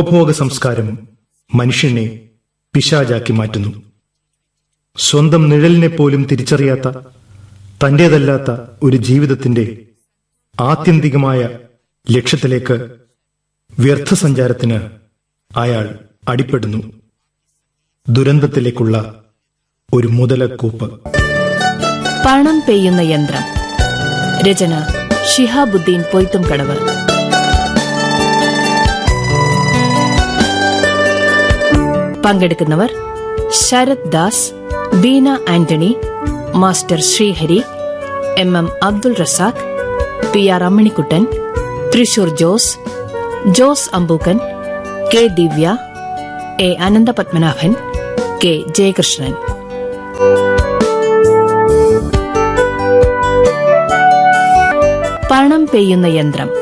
ഉപഭോഗ സംസ്കാരം മനുഷ്യനെ പിശാചാക്കി മാറ്റുന്നു. സ്വന്തം നിഴലിനെ പോലും തിരിച്ചറിയാത്ത തന്റേതല്ലാത്ത ഒരു ജീവിതത്തിന്റെ ആത്യന്തികമായ ലക്ഷ്യത്തിലേക്ക് വ്യർത്ഥസഞ്ചാരത്തിന് അയാൾ അടിപ്പെടുന്നു. ദുരന്തത്തിലേക്കുള്ള ഒരു മുതലക്കൂപ്പ്. പണം പെയ്യുന്ന യന്ത്രം. രചന ഷിഹാബുദ്ദീൻ പൊയ്ത്തും കടവ് പങ്കെടുക്കുന്നവർ Sarath Das Beena Antony master Sreehari M M Abdul Razak P R Ammanikkuttan Thrissur Jose Jose Ambookkan K Divya A Ananthapadmanabhan K Jayakrishnan. പണം പെയ്യുന്ന യന്ത്രം.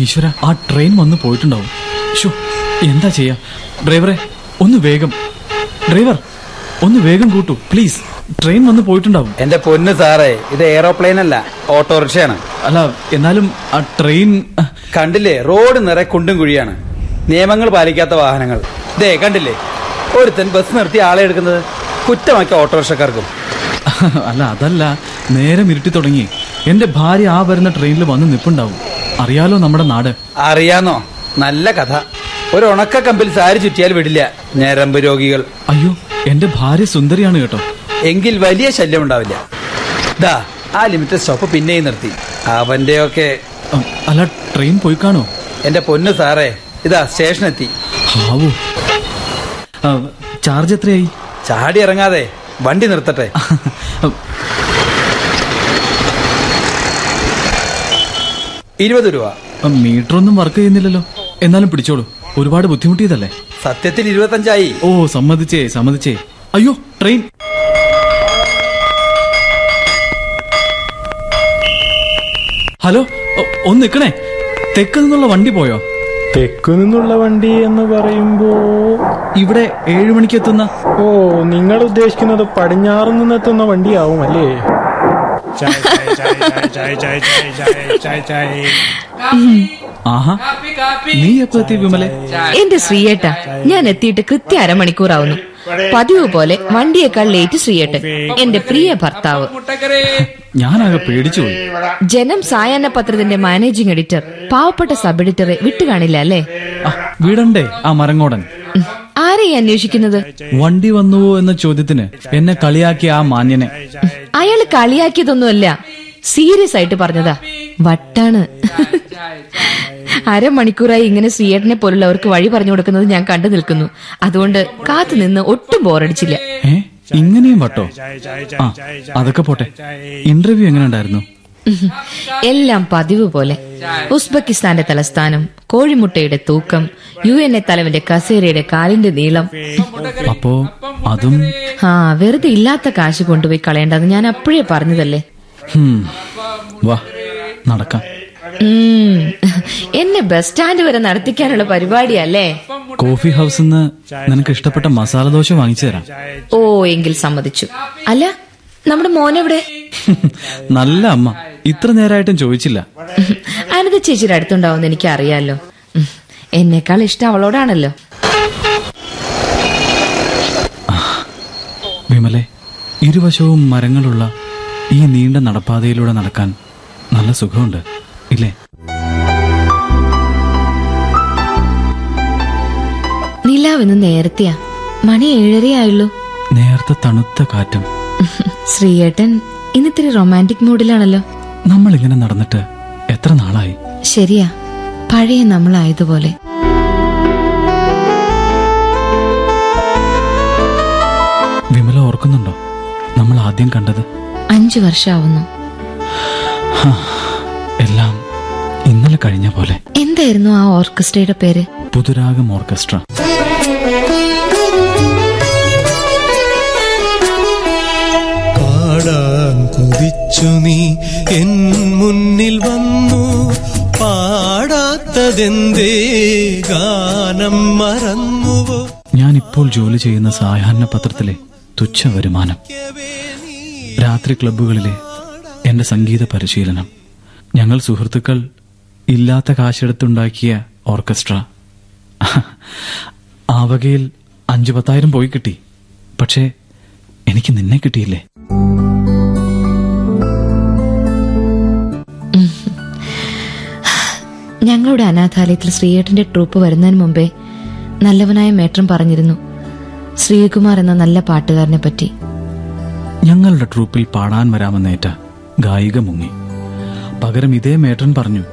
ഈശ്വര ആ ട്രെയിൻ വന്ന് പോയിട്ടുണ്ടാവും. ഷോ എന്താ ചെയ്യാ? ഡ്രൈവറെ ഒന്ന് വേഗം. ഡ്രൈവർ ഒന്ന് വേഗം കൂട്ടു പ്ലീസ്. ട്രെയിൻ വന്ന് പോയിട്ടുണ്ടാവും. എന്റെ പൊന്ന് സാറേ ഇത് എയറോപ്ലെയിൻ അല്ല ഓട്ടോറിക്ഷയാണ്. അല്ല എന്നാലും ആ ട്രെയിൻ കണ്ടില്ലേ റോഡ് നിറയെ കുണ്ടും കുഴിയാണ്. നിയമങ്ങൾ പാലിക്കാത്ത വാഹനങ്ങൾ. ദേ കണ്ടില്ലേ ഒരുത്തൻ ബസ് നിർത്തി ആളെ എടുക്കുന്നത് കുറ്റമാക്കിയ ഓട്ടോറിക്ഷക്കാർക്കും. അല്ല അതല്ല നേരം ഇരുട്ടി തുടങ്ങി. എന്റെ ഭാര്യ ആ വരുന്ന ട്രെയിനിൽ വന്ന് നിപ്പുണ്ടാവും. അറിയാലോ നമ്മുടെ നാട്. അറിയാന്നോ? നല്ല കഥ. ഒരു ഉണക്ക കമ്പിൽ സാരി ചുറ്റിയാൽ വിടില്ല ഞരമ്പ് രോഗികൾ. അയ്യോ എന്റെ ഭാര്യ സുന്ദരിയാണ് കേട്ടോ. എങ്കിൽ വലിയ ശല്യം ഉണ്ടാവില്ല. ദാ ആ ലിമിറ്റഡ് സ്റ്റോപ്പ് പിന്നെയും നിർത്തി. അവന്റെയൊക്കെ ഒക്കെ അല്ല ട്രെയിൻ പോയി കാണോ? എന്റെ പൊന്ന് സാറേ ഇതാ സ്റ്റേഷനെത്തി. എത്തി ആ, ചാർജ് എത്രയായി? ചാടി ഇറങ്ങാതെ വണ്ടി നിർത്തട്ടെ. ഇരുപത് രൂപ. മീറ്റർ ഒന്നും വർക്ക് ചെയ്യുന്നില്ലല്ലോ. എന്നാലും പിടിച്ചോളൂ. ഒരുപാട് ബുദ്ധിമുട്ടിയതല്ലേ? സത്യത്തിൽ ഇരുപത്തഞ്ചായി. ഓ സമ്മതിച്ചേ സമ്മതിച്ചേ. അയ്യോ ട്രെയിൻ ഹലോ ഒന്ന് നിൽക്കണേ. തെക്ക് നിന്നുള്ള വണ്ടി പോയോ? തെക്കു നിന്നുള്ള വണ്ടി എന്ന് പറയുമ്പോ ഇവിടെ ഏഴു മണിക്ക് എത്തുന്ന ഓ നിങ്ങൾ ഉദ്ദേശിക്കുന്നത് പടിഞ്ഞാറ് നിന്നെത്തുന്ന വണ്ടിയാവും അല്ലേ? നീ എപ്പോ എത്തി വിമലെ? എന്റെ ശ്രീയേട്ട ഞാൻ എത്തിയിട്ട് കൃത്യ അരമണിക്കൂറാവുന്നു. പതിവ് പോലെ വണ്ടിയേക്കാൾ ലേറ്റ് ശ്രീയേട്ട എന്റെ പ്രിയ ഭർത്താവ്. ഞാനാകെ പേടിച്ചുപോയി. ജനം സായാഹ്ന പത്രത്തിന്റെ മാനേജിംഗ് എഡിറ്റർ പാവപ്പെട്ട സബ് എഡിറ്ററെ വിട്ടുകാണില്ല അല്ലേ? വിടണ്ടേ ആ മരങ്ങോടൻ. ആരെയാ അന്വേഷിക്കുന്നത്? വണ്ടി വന്നുവോ എന്ന ചോദ്യത്തിന് എന്നെ കളിയാക്കിയ ആ മാന്യനെ. അയാൾ കളിയാക്കിയതൊന്നുമല്ല. സീരിയസ് ആയിട്ട് പറഞ്ഞതാ. വട്ടാണ്. അരമണിക്കൂറായി ഇങ്ങനെ ശ്രീയേട്ടനെ പോലുള്ളവർക്ക് വഴി പറഞ്ഞു കൊടുക്കുന്നത് ഞാൻ കണ്ടു നിൽക്കുന്നു. അതുകൊണ്ട് കാത്തു നിന്ന് ഒട്ടും ബോറടിച്ചില്ല. ഇങ്ങനെയും വട്ടോ? അതൊക്കെ പോട്ടെ. ഇന്റർവ്യൂ എങ്ങനെ ഉണ്ടായിരുന്നു. എല്ലാം പതിവ് പോലെ. ഉസ്ബെക്കിസ്ഥാന്റെ തലസ്ഥാനം കോഴിമുട്ടയുടെ തൂക്കം യു എൻ എ തലവന്റെ കസേരയുടെ കാലിന്റെ നീളം. അപ്പോ അതും ആ വെറുതെ ഇല്ലാത്ത കാശ് കൊണ്ടുപോയി കളയേണ്ടത് ഞാൻ അപ്പോഴേ പറഞ്ഞതല്ലേ? വാ നടക്കാം. എന്നെ ബസ് സ്റ്റാൻഡ് വരെ നടത്തിക്കാനുള്ള പരിപാടിയല്ലേ? കോഫി ഹൗസിൽ നിന്ന് നിനക്ക് ഇഷ്ടപ്പെട്ട മസാല ദോശ വാങ്ങിച്ചു തരാം. ഓ എങ്കിൽ സമ്മതിച്ചു. അല്ല നമ്മുടെ മോനെവിടെ നല്ല അമ്മ. ഇത്ര നേരമായിട്ടും ചോദിച്ചില്ല. അനത ചേച്ചിയുടെ അടുത്തുണ്ടാവുമെന്ന് എനിക്ക് അറിയാലോ എന്നേക്കാൾ എന്നെക്കാൾ ഇഷ്ടം അവളോടാണല്ലോ. വിമലെ ഇരുവശവും മരങ്ങളുള്ള ഈ നീണ്ട നടപ്പാതയിലൂടെ നടക്കാൻ നല്ല സുഖമുണ്ട് ഇല്ലേ? നിലാവിന്ന് നേരത്തെയാ. മണി ഏഴരയായുള്ളൂ. നേരത്തെ തണുത്ത കാറ്റും. ശ്രീയേട്ടൻ ഇന്നിത്തിരി റൊമാന്റിക് മൂഡിലാണല്ലോ നമ്മൾ ഇങ്ങനെ നടന്നിട്ട് എത്ര നാളായി? ശരിയാ പഴയ നമ്മളായതുപോലെ. വിമല ഓർക്കുന്നുണ്ടോ? നമ്മൾ ആദ്യം കണ്ടത്? അഞ്ചു വർഷമാവുന്നു എല്ലാം ഇന്നലെ കഴിഞ്ഞ പോലെ. എന്തായിരുന്നു ആ ഓർക്കസ്ട്രയുടെ പേര്? പുതുരാഗം ഓർക്കസ്ട്ര. കൊതിച്ചു നീ എൻ മുന്നിൽ വന്നു. പാടാത്തതെന്തേ ഗാനം മറന്നുവോ? ഞാനിപ്പോ ഞാനിപ്പോൾ ജോലി ചെയ്യുന്ന സായാഹ്ന പത്രത്തിലെ തുച്ഛ വരുമാനം. രാത്രി ക്ലബ്ബുകളിലെ എന്റെ സംഗീത പരിശീലനം. ഞങ്ങൾ സുഹൃത്തുക്കൾ ഇല്ലാത്ത കാശെടുത്തുണ്ടാക്കിയ ഓർക്കസ്ട്ര. ആവകയിൽ വകയിൽ അഞ്ചു പത്തായിരം പോയി കിട്ടി. പക്ഷേ എനിക്ക് നിന്നെ കിട്ടിയില്ലേ? ഞങ്ങളുടെ അനാഥാലയത്തിൽ ശ്രീയേട്ടന്റെ ട്രൂപ്പ് വരുന്നതിന് മുമ്പേ നല്ലവനായ മേട്ടം പറഞ്ഞിരുന്നു. ശ്രീകുമാർ എന്ന നല്ല പാട്ടുകാരനെ പറ്റി. ഞങ്ങളുടെ ട്രൂപ്പിൽ പാടാൻ വരാമെന്നേറ്റ ഗായിക മുങ്ങി. പകരം ഇതേ മേട്ടൻ പറഞ്ഞു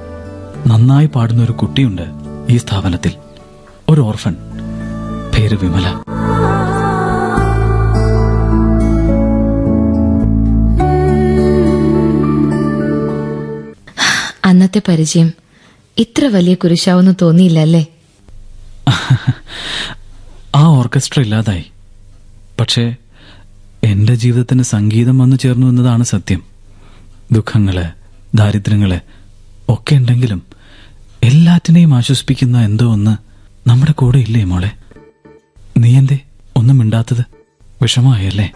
നന്നായി പാടുന്ന ഒരു കുട്ടിയുണ്ട് ഈ സ്ഥാപനത്തിൽ. ഒരു ഓർഫൻ. പേര് വിമല. അന്നത്തെ പരിചയം ഇത്ര വലിയ കുരിശാവെന്ന് തോന്നിയില്ല അല്ലേ ആ ഓർക്കസ്ട്ര ഇല്ലാതായി. പക്ഷേ എന്റെ ജീവിതത്തിന് സംഗീതം വന്നു ചേർന്നു എന്നതാണ് സത്യം. ദുഃഖങ്ങൾ ദാരിദ്ര്യങ്ങൾ ഒക്കെ ഉണ്ടെങ്കിലും എല്ലാറ്റിനെയും ആശ്വസിപ്പിക്കുന്ന എന്തോ ഒന്ന് നമ്മുടെ കൂടെ ഇല്ലേ മോളെ? നീ എന്തേ? ഒന്നും മിണ്ടാത്തത് വിഷമായല്ലേ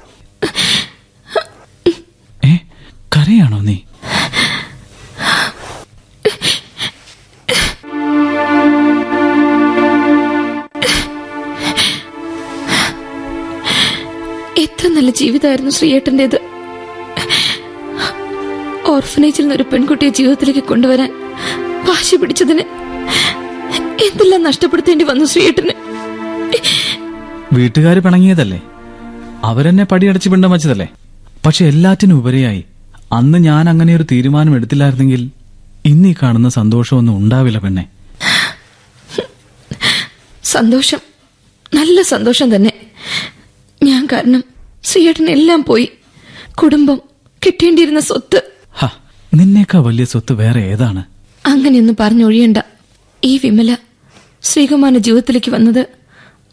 ഏ കരയാണോ നീ? നല്ല ജീവിതമായിരുന്നു ശ്രീയേട്ടന്റെത് ഓർഫനേജിൽ നിന്ന് ഒരു പെൺകുട്ടിയെ ജീവിതത്തിലേക്ക് കൊണ്ടുവരാൻ വാശി പിടിച്ചതിന് എന്തെല്ലാം നഷ്ടപ്പെടുത്തേണ്ടി വന്നു ശ്രീയേട്ടന്? വീട്ടുകാർ പിണങ്ങിയതല്ലേ? അവരെന്നെ പടിയടച്ച് പിണ്ടം വച്ചതല്ലേ? പക്ഷെ എല്ലാറ്റിനും ഉപരിയായി അന്ന് ഞാൻ അങ്ങനെ ഒരു തീരുമാനം എടുത്തില്ലായിരുന്നെങ്കിൽ ഇന്നീ കാണുന്ന സന്തോഷമൊന്നും ഉണ്ടാവില്ല പെണ്ണെ. സന്തോഷം നല്ല സന്തോഷം തന്നെ. ഞാൻ കാരണം എല്ലാം പോയി. കുടുംബം കിട്ടേണ്ടിയിരുന്ന സ്വത്ത്. നിന്നേക്കാ വലിയ സ്വത്ത് വേറെ ഏതാണ്? അങ്ങനെയൊന്നും പറഞ്ഞൊഴിയണ്ട. ഈ വിമല ശ്രീകുമാരന്റെ ജീവിതത്തിലേക്ക് വന്നത്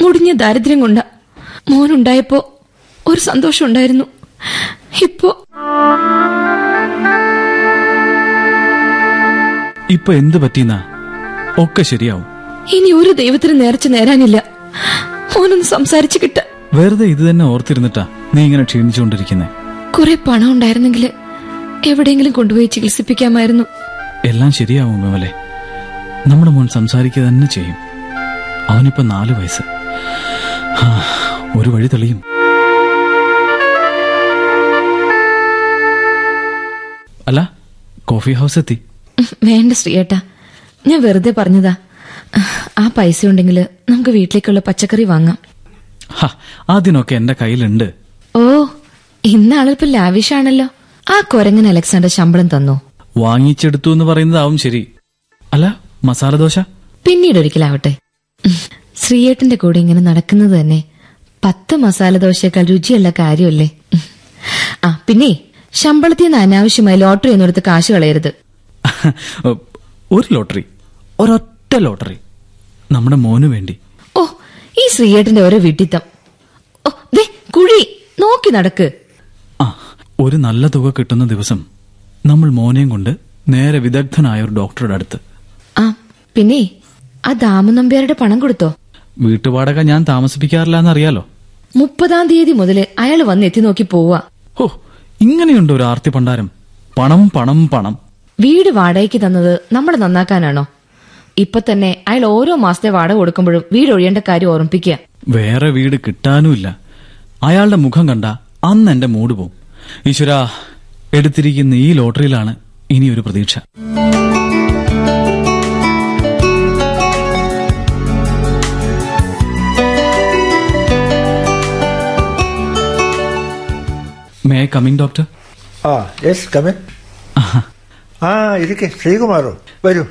മുടിഞ്ഞ ദാരിദ്ര്യം കൊണ്ട. മോനുണ്ടായപ്പോ ഒരു സന്തോഷം ഉണ്ടായിരുന്നു. ഇപ്പോ ഇപ്പൊ എന്ത് പറ്റീന്നാ ഒക്കെ ശരിയാവും. ഇനി ഒരു ദൈവത്തിന് നേർച്ച നേരാനില്ല. മോനൊന്ന് സംസാരിച്ചു കിട്ട. വെറുതെ ഇത് തന്നെ ഓർത്തിരുന്നിട്ടാ. നീ ഇങ്ങനെ ക്ഷീണിച്ചുകൊണ്ടിരിക്കുന്നെ. കുറെ പണം ഉണ്ടായിരുന്നെങ്കിൽ എവിടെയെങ്കിലും കൊണ്ടുപോയി ചികിത്സിപ്പിക്കാമായിരുന്നു. എല്ലാം ശരിയാവും വിമലെ. നമ്മുടെ മോൻ സംസാരിക്കുക തന്നെ ചെയ്യും. അവനിപ്പോ നാലു വയസ്സ്. ഒരു വഴി തെളിയും. അല്ല കോഫി ഹൗസ് എത്തി. വേണ്ട ശ്രീയേട്ടാ. ഞാൻ വെറുതെ പറഞ്ഞതാ. ആ പൈസ ഉണ്ടെങ്കിൽ നമുക്ക് വീട്ടിലേക്കുള്ള പച്ചക്കറി വാങ്ങാം. ആദ്യമൊക്കെ അതിനൊക്കെ എന്റെ കയ്യിലുണ്ട്. ഇന്ന ആളിപ്പോ ലാവിഷാണല്ലോ. ആ കൊരങ്ങൻ അലക്സാണ്ടർ ശമ്പളം തന്നു. വാങ്ങിച്ചെടുത്തു എന്ന് പറയുന്നതാവും ശരി. അല്ല മസാല ദോശ? പിന്നീട് ഒരിക്കലാവട്ടെ. ശ്രീയേട്ടന്റെ കൂടെ ഇങ്ങനെ നടക്കുന്നത് തന്നെ പത്ത് മസാല ദോശയേക്കാൾ രുചിയുള്ള കാര്യമല്ലേ? ആ പിന്നെ ശമ്പളത്തിൽ നിന്ന് അനാവശ്യമായി ലോട്ടറി ഒന്നും എടുത്ത് കാശ് കളയരുത്. ഒരു ലോട്ടറി. ഒരൊറ്റ ലോട്ടറി. നമ്മുടെ മോനു വേണ്ടി. ഓ ഈ ശ്രീയേട്ടന്റെ ഓരോ വിട്ടിത്തം ഓ ദേ കുഴി നോക്കി നടക്ക്. ഒരു നല്ല തുക കിട്ടുന്ന ദിവസം നമ്മൾ മോനെയും കൊണ്ട് നേരെ വിദഗ്ധനായ ഒരു ഡോക്ടറുടെ അടുത്ത്. ആ പിന്നെ ആ ദാമു നമ്പ്യാരുടെ പണം കൊടുത്തോ? വീട്ടുവാടക ഞാൻ താമസിപ്പിക്കാറില്ല എന്നറിയാലോ മുപ്പതാം തീയതി മുതൽ അയാൾ വന്ന് എത്തി നോക്കി പോവാ. ഓ ഇങ്ങനെയുണ്ട് ഒരു ആർത്തി പണ്ടാരം. പണം പണം പണം. വീട് വാടകയ്ക്ക് തന്നത് നമ്മൾ നന്നാക്കാനാണോ? ഇപ്പൊ തന്നെ അയാൾ ഓരോ മാസത്തെ വാടക കൊടുക്കുമ്പോഴും വീട് ഒഴിയേണ്ട കാര്യം ഓർമ്മിപ്പിക്കുക. വേറെ വീട് കിട്ടാനുമില്ല. അയാളുടെ മുഖം കണ്ട അന്ന് എന്റെ മൂട് പോവും ഈശ്വരാ എടുത്തിരിക്കുന്ന ഈ ലോട്ടറിയിലാണ് ഇനി ഒരു പ്രതീക്ഷ. മേ കമ്മിങ് ഡോക്ടർ ആ യെസ് കമൻ ആ ഇരിക്കെ ശ്രീകുമാറോ വരൂ.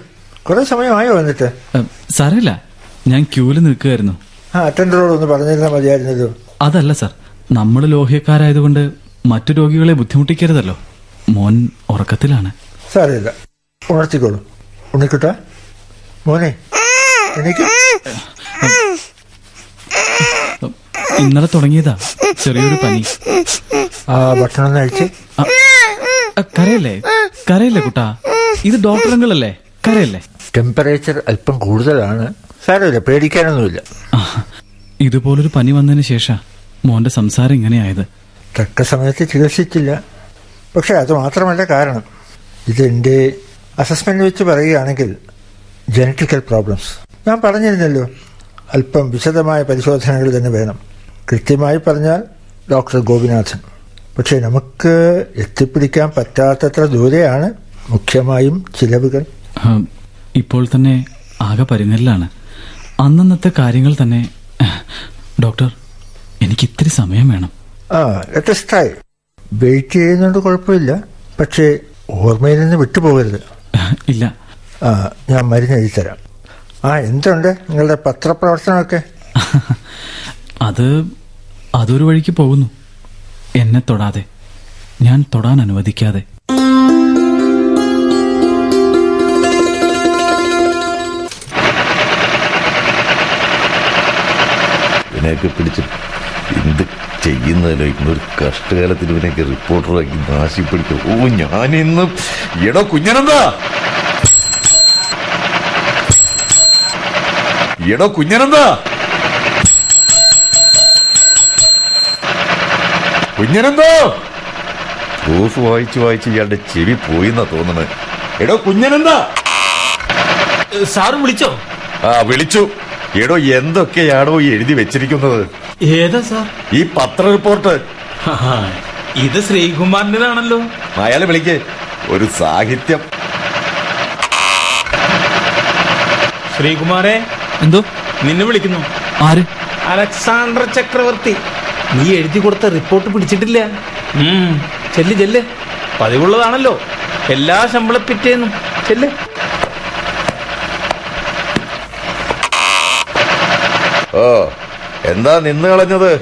കുറെ സമയമായോ വന്നിട്ട് സാരമില്ല. ഞാൻ ക്യൂൽ നിൽക്കുകയായിരുന്നു ആ അറ്റൻഡറോട് ഒന്ന് പറഞ്ഞിരുന്നാൽ മതിയായിരുന്നല്ലോ. അതല്ല സാർ. നമ്മൾ ലോഹ്യക്കാരായതുകൊണ്ട് മറ്റു രോഗികളെ ബുദ്ധിമുട്ടിക്കരുതല്ലോ. മോൻ ഉറക്കത്തിലാണ്. സാരമില്ല. ഉണർത്തിക്കോളൂ. ഉണ്ണിക്കുട്ട? മോനെ എനിക്ക് ഇന്നലെ തുടങ്ങിയതാ. ചെറിയൊരു പനി. ആ ഭക്ഷണം കഴിച്ച്. കരയല്ലേ? കരയല്ലേ കുട്ടാ? ഇത് ഡോക്ടറങ്ങളല്ലേ? കരയല്ലേ? ടെമ്പറേച്ചർ അല്പം കൂടുതലാണ്. സാരമില്ല പേടിക്കാനൊന്നുമില്ല. ഇതുപോലൊരു പനി വന്നതിന് ശേഷം മോന്റെ സംസാരം ഇങ്ങനെയായത്. തക്ക സമയത്ത് ചികിത്സിച്ചില്ല. പക്ഷെ അത് മാത്രമല്ല കാരണം ഇതെന്റെ അസസ്മെന്റ് വെച്ച് പറയുകയാണെങ്കിൽ ജനറ്റിക്കൽ പ്രോബ്ലംസ് ഞാൻ പറഞ്ഞിരുന്നല്ലോ അല്പം വിശദമായ പരിശോധനകൾ തന്നെ വേണം. കൃത്യമായി പറഞ്ഞാൽ ഡോക്ടർ ഗോപിനാഥൻ. പക്ഷേ നമുക്ക് എത്തിപ്പിടിക്കാൻ പറ്റാത്തത്ര ദൂരെയാണ് മുഖ്യമായും ചിലവുകൾ. ഇപ്പോൾ തന്നെ ആകെ പരിങ്ങലിലാണ്. അന്നന്നത്തെ കാര്യങ്ങൾ തന്നെ ഡോക്ടർ എനിക്ക് ഇത്തിരി സമയം വേണം. ആ വ്യത്യസ്തമായി. വെയിറ്റ് ചെയ്യുന്നതുകൊണ്ട് കുഴപ്പമില്ല. പക്ഷേ ഓർമ്മയിൽ നിന്ന് വിട്ടുപോകരുത്. ഇല്ല. ആ ഞാൻ മരുന്ന് എഴുതി തരാം. ആ എന്തുണ്ട് നിങ്ങളുടെ പത്രപ്രവർത്തനമൊക്കെ? അത് അതൊരു വഴിക്ക് പോകുന്നു. എന്നെ തൊടാതെ. ഞാൻ തൊടാൻ അനുവദിക്കാതെ. പിടിച്ചു പിടിച്ച് എന്ത് ചെയ്യുന്നതിലോ ഒരു കഷ്ടകാലത്തിൽ ഇവനെയൊക്കെ റിപ്പോർട്ടറാക്കി നാശിപ്പിടിച്ചു ഓ ഞാനിന്നും എടോ കുഞ്ഞനന്താ? എടോ കുഞ്ഞനന്താ? കുഞ്ഞനന്തോ? പ്രൂഫ് വായിച്ച് വായിച്ച് ഇയാളുടെ ചെവി പോയിന്നാ തോന്നുന്നത് എടോ കുഞ്ഞനന്താ? സാറും വിളിച്ചോ? ആ വിളിച്ചു. എടോ എന്തൊക്കെയാണോ ഈ എഴുതി വെച്ചിരിക്കുന്നത്? ഏതാ സാർ? ഈ പത്ര റിപ്പോർട്ട്. ഇത് ശ്രീകുമാറിന്റെതാണല്ലോ അയാളെ വിളിക്ക്. ഒരു സാഹിത്യം. ശ്രീകുമാരെ എന്തോ? നിന്നെ വിളിക്കുന്നു. ആര്? അലക്സാണ്ടർ ചക്രവർത്തി. നീ എഴുതി കൊടുത്ത റിപ്പോർട്ട് പിടിച്ചിട്ടില്ല. ഉം, ചെല്ല് ചെല്ല്. പതിവുള്ളതാണല്ലോ. എല്ലാ ശമ്പള പിറ്റേന്നും ചെല്ല്. ഓ എന്താ നിന്ന് കളഞ്ഞത്?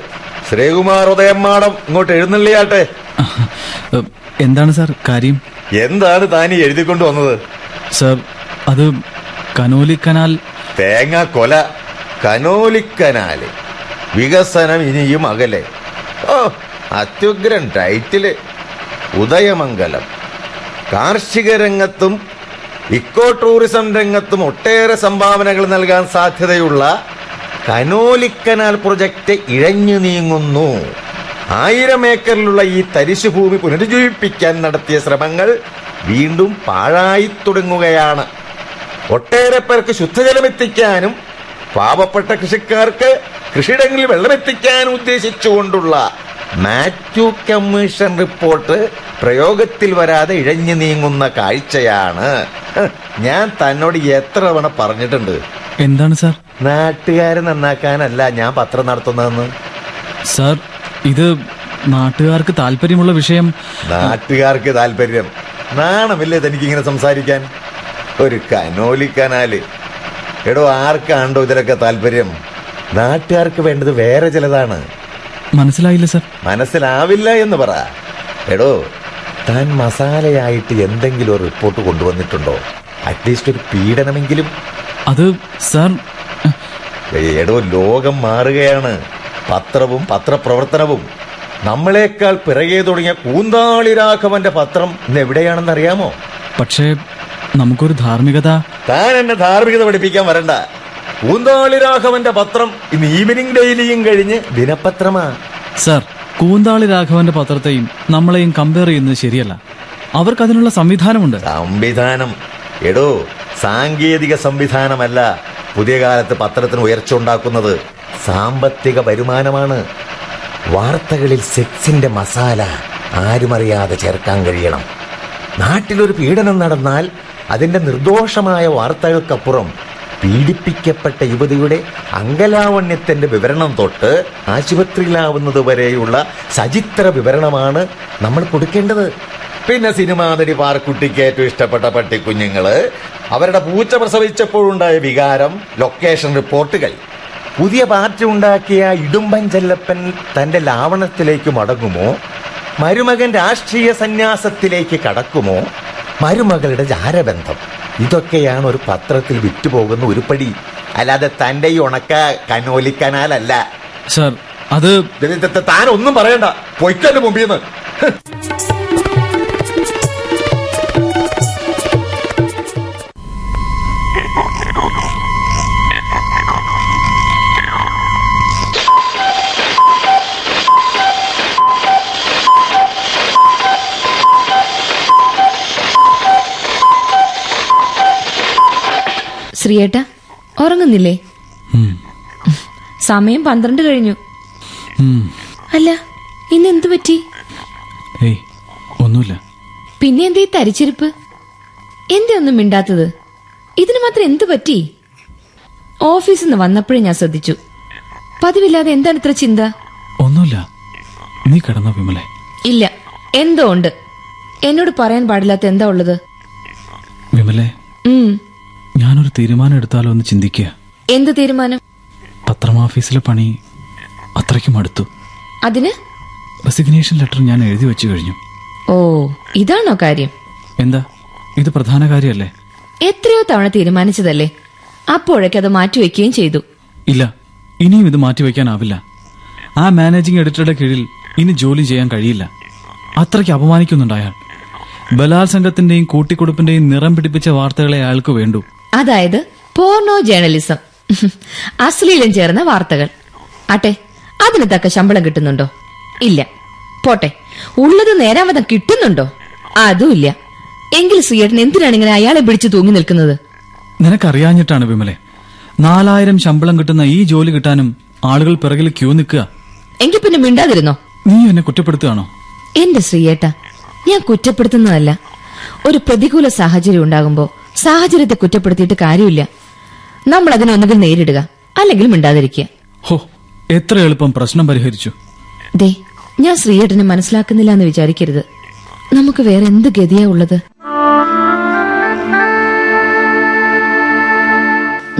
ശ്രീകുമാർ ഉദയം മാഡം ഇങ്ങോട്ട് എഴുന്നള്ളിയാട്ടെ എന്താണ് സാർ കാര്യം? എന്താണ് താൻ ഈ എഴുതിക്കൊണ്ട് വന്നത്? സാർ അത് കനോലി കനാൽ തേങ്ങ കൊല. കനോലി കനോലിക്കനാല് വികസനം ഇനിയും അകലെ. ഓ അത്യുഗ്രൻ ടൈറ്റിൽ. ഉദയമംഗലം. കാർഷിക രംഗത്തും ഇക്കോ ടൂറിസം രംഗത്തും ഒട്ടേറെ സംഭാവനകൾ നൽകാൻ സാധ്യതയുള്ള കനോലിക്കനാൽ പ്രൊജക്റ്റ് ഇഴഞ്ഞു നീങ്ങുന്നു. ആയിരം ഏക്കറിലുള്ള ഈ തരിശുഭൂമി പുനരുജ്ജീവിപ്പിക്കാൻ നടത്തിയ ശ്രമങ്ങൾ വീണ്ടും പാഴായി തുടങ്ങുകയാണ്. ഒട്ടേറെ പേർക്ക് ശുദ്ധജലം എത്തിക്കാനും പാവപ്പെട്ട കൃഷിക്കാർക്ക് കൃഷിയിടങ്ങളിൽ വെള്ളമെത്തിക്കാനും ഉദ്ദേശിച്ചുകൊണ്ടുള്ള മാത്യു കമ്മീഷൻ റിപ്പോർട്ട് പ്രയോഗത്തിൽ വരാതെ ഇഴഞ്ഞു നീങ്ങുന്ന കാഴ്ചയാണ്. ഞാൻ തന്നോട് എത്ര തവണ പറഞ്ഞിട്ടുണ്ട്. എന്താണ് സാർ? നാട്ടുകാരെ നന്നാക്കാനല്ല ഞാൻ പത്രം നടത്തുന്നതെന്ന്. സർ ഇത് നാട്ടുകാർക്ക് താല്പര്യമുള്ള വിഷയം. നാട്ടുകാർക്ക് താല്പര്യം. നാണമില്ലേ തനിക്ക് ഇങ്ങനെ സംസാരിക്കാൻ? ഒരു കനോലി കനാല്. എടോ ആർക്കാണ്ടോ ഇതിലൊക്കെ താല്പര്യം? നാട്ടുകാർക്ക് വേണ്ടത് വേറെ ചിലതാണ്. മനസ്സിലായില്ല സർ. മനസ്സിലാവില്ല എന്ന് പറ. എടോ താൻ മസാലയായിട്ട് എന്തെങ്കിലും ഒരു റിപ്പോർട്ട് കൊണ്ടുവന്നിട്ടുണ്ടോ? അറ്റ്ലീസ്റ്റ് ഒരു പീഡനമെങ്കിലും. അത് സാർ എടോ ലോകം മാറുകയാണ്. പത്രവും പത്രപ്രവർത്തനവും. നമ്മളെക്കാൾ പിറകെ തുടങ്ങിയ കൂന്താളി രാഘവന്റെ പത്രം ഇന്ന് എവിടെയാണെന്ന് അറിയാമോ? പക്ഷേ നമുക്കൊരു ധാർമ്മികത. താൻ എന്നെ ധാർമ്മികത പഠിപ്പിക്കാൻ വരണ്ട. കൂന്താളി രാഘവന്റെ പത്രം ഇന്ന് ഈവനിങ് ഡെയിലിയും കഴിഞ്ഞ് ദിനപത്രമാ. സർ കൂന്താളി രാഘവന്റെ പത്രത്തെയും നമ്മളെയും കമ്പയർ ചെയ്യുന്നത് ശരിയല്ല. അവർക്ക് അതിനുള്ള സംവിധാനമുണ്ട്. സംവിധാനം. എടോ സാങ്കേതിക സംവിധാനമല്ല. പുതിയ കാലത്ത് പത്രത്തിന് ഉയർച്ച ഉണ്ടാക്കുന്നത് സാമ്പത്തിക വരുമാനമാണ്. വാർത്തകളിൽ സെക്സിന്റെ മസാല ആരുമറിയാതെ ചേർക്കാൻ കഴിയണം. നാട്ടിലൊരു പീഡനം നടന്നാൽ അതിന്റെ നിർദോഷമായ വാർത്തകൾക്കപ്പുറം പീഡിപ്പിക്കപ്പെട്ട യുവതിയുടെ അങ്കലാവണ്യത്തിന്റെ വിവരണം തൊട്ട് ആശുപത്രിയിലാവുന്നത് വരെയുള്ള സചിത്ര വിവരണമാണ് നമ്മൾ കൊടുക്കേണ്ടത്. പിന്നെ സിനിമാ നടി പാർക്കുട്ടിക്ക് ഏറ്റവും ഇഷ്ടപ്പെട്ട പട്ടിക്കുഞ്ഞുങ്ങൾ അവരുടെ പൂച്ച പ്രസവിച്ചപ്പോഴുണ്ടായ വികാരം ലൊക്കേഷൻ റിപ്പോർട്ടുകൾ. പുതിയ പാർട്ടി ഉണ്ടാക്കിയ ഇടുമ്പൻ ചെല്ലപ്പൻ തന്റെ ലാവണത്തിലേക്ക് മടങ്ങുമോ? മരുമകൻ രാഷ്ട്രീയ സന്യാസത്തിലേക്ക് കടക്കുമോ? മരുമകളുടെ ജാരബന്ധം. ഇതൊക്കെയാണ് ഒരു പത്രത്തിൽ വിറ്റുപോകുന്ന പടി അല്ലാതെ തന്റെ ഈ ഉണക്ക കനോലിക്കനാലല്ല സർ അത് താൻ ഒന്നും പറയണ്ട. പൊയ്ക്കന്റെ മുമ്പിൽ നിന്ന് ശ്രീയേട്ട ഉറങ്ങുന്നില്ലേ? സമയം പന്ത്രണ്ട് കഴിഞ്ഞു. അല്ല ഇന്ന് എന്തു പറ്റി ഒന്നുമില്ല. പിന്നെ ഈ തരിച്ചിരിപ്പ്? എന്തേ ഒന്നും മിണ്ടാത്തത്? ഇതിന് മാത്രം എന്തു പറ്റി? ഓഫീസിൽ നിന്ന് വന്നപ്പോഴേ ഞാൻ ശ്രദ്ധിച്ചു. പതിവില്ലാതെ എന്താണ് ഇത്ര ചിന്ത? ഒന്നുമില്ല. നീ കടന്നോ വിമലെ. ഇല്ല എന്തോ ഉണ്ട്. എന്നോട് പറയാൻ പാടില്ലാത്ത എന്താ ഉള്ളത്? വിമലെ. ഉം. ഞാനൊരു തീരുമാനം എടുത്താലോ എന്ന് ചിന്തിക്കുക. എന്ത് തീരുമാനം? പത്രമാഫീസിലെ പണി അത്രയ്ക്കും അടുത്തു. അതിന്? റെസിഗ്നേഷൻ ലെറ്റർ ഞാൻ എഴുതി വെച്ചു കഴിഞ്ഞു. ഓ ഇതാണോ കാര്യം? എന്താ? ഇത് പ്രധാന കാര്യമല്ലേ? എത്രയോ തവണ തീരുമാനിച്ചതല്ലേ? അപ്പോഴൊക്കെ അത് മാറ്റിവെക്കുകയും ചെയ്തു. ഇല്ല ഇനിയും ഇത് മാറ്റിവെക്കാനാവില്ല ആ മാനേജിംഗ് എഡിറ്ററുടെ കീഴിൽ ഇനി ജോലി ചെയ്യാൻ കഴിയില്ല. അത്രയ്ക്ക് അപമാനിക്കുന്നുണ്ട് അയാൾ. ബലാത്സംഗത്തിന്റെയും കൂട്ടിക്കൊടുപ്പിന്റെയും നിറം പിടിപ്പിച്ച വാർത്തകളെ അയാൾക്ക് വേണ്ടു. അതായത് പോർണോ ജേർണലിസം അശ്ലീലം ചേർന്ന വാർത്തകൾ. ആട്ടെ അതിന് തക്ക ശമ്പളം കിട്ടുന്നുണ്ടോ? ഇല്ല. പോട്ടെ ഉള്ളത് നേരാമതം കിട്ടുന്നുണ്ടോ? അതും ഇല്ല എങ്കിൽ സുയേട്ടൻ എന്തിനാണ് ഇങ്ങനെ അയാളെ പിടിച്ചു തൂങ്ങി നിൽക്കുന്നത്? നിനക്കറിയാഞ്ഞിട്ടാണ് വിമലെ. നാലായിരം ശമ്പളം കിട്ടുന്ന ഈ ജോലി കിട്ടാനും ആളുകൾ പിറകിൽ ക്യൂ നിൽക്കുക. എങ്കിൽ പിന്നെ മിണ്ടാതിരുന്നോ? നീ എന്നെ കുറ്റപ്പെടുത്തുകയാണോ? എന്റെ ശ്രീയേട്ട ഞാൻ കുറ്റപ്പെടുത്തുന്നതല്ല. ഒരു പ്രതികൂല സാഹചര്യം ഉണ്ടാകുമ്പോ സാഹചര്യത്തെ കുറ്റപ്പെടുത്തിയിട്ട് കാര്യമില്ല. നമ്മൾ അതിനെ ഒന്നുകിൽ നേരിടുക അല്ലെങ്കിൽ മിണ്ടാതിരിക്കുക. ഹോ എത്ര എളുപ്പം പ്രശ്നം പരിഹരിച്ചു. ദേ ഞാൻ ശ്രീയേട്ടനെ മനസ്സിലാക്കുന്നില്ല എന്ന് വിചാരിക്കരുത്. നമുക്ക് വേറെ എന്ത് ഗതിയാ ഉള്ളത്?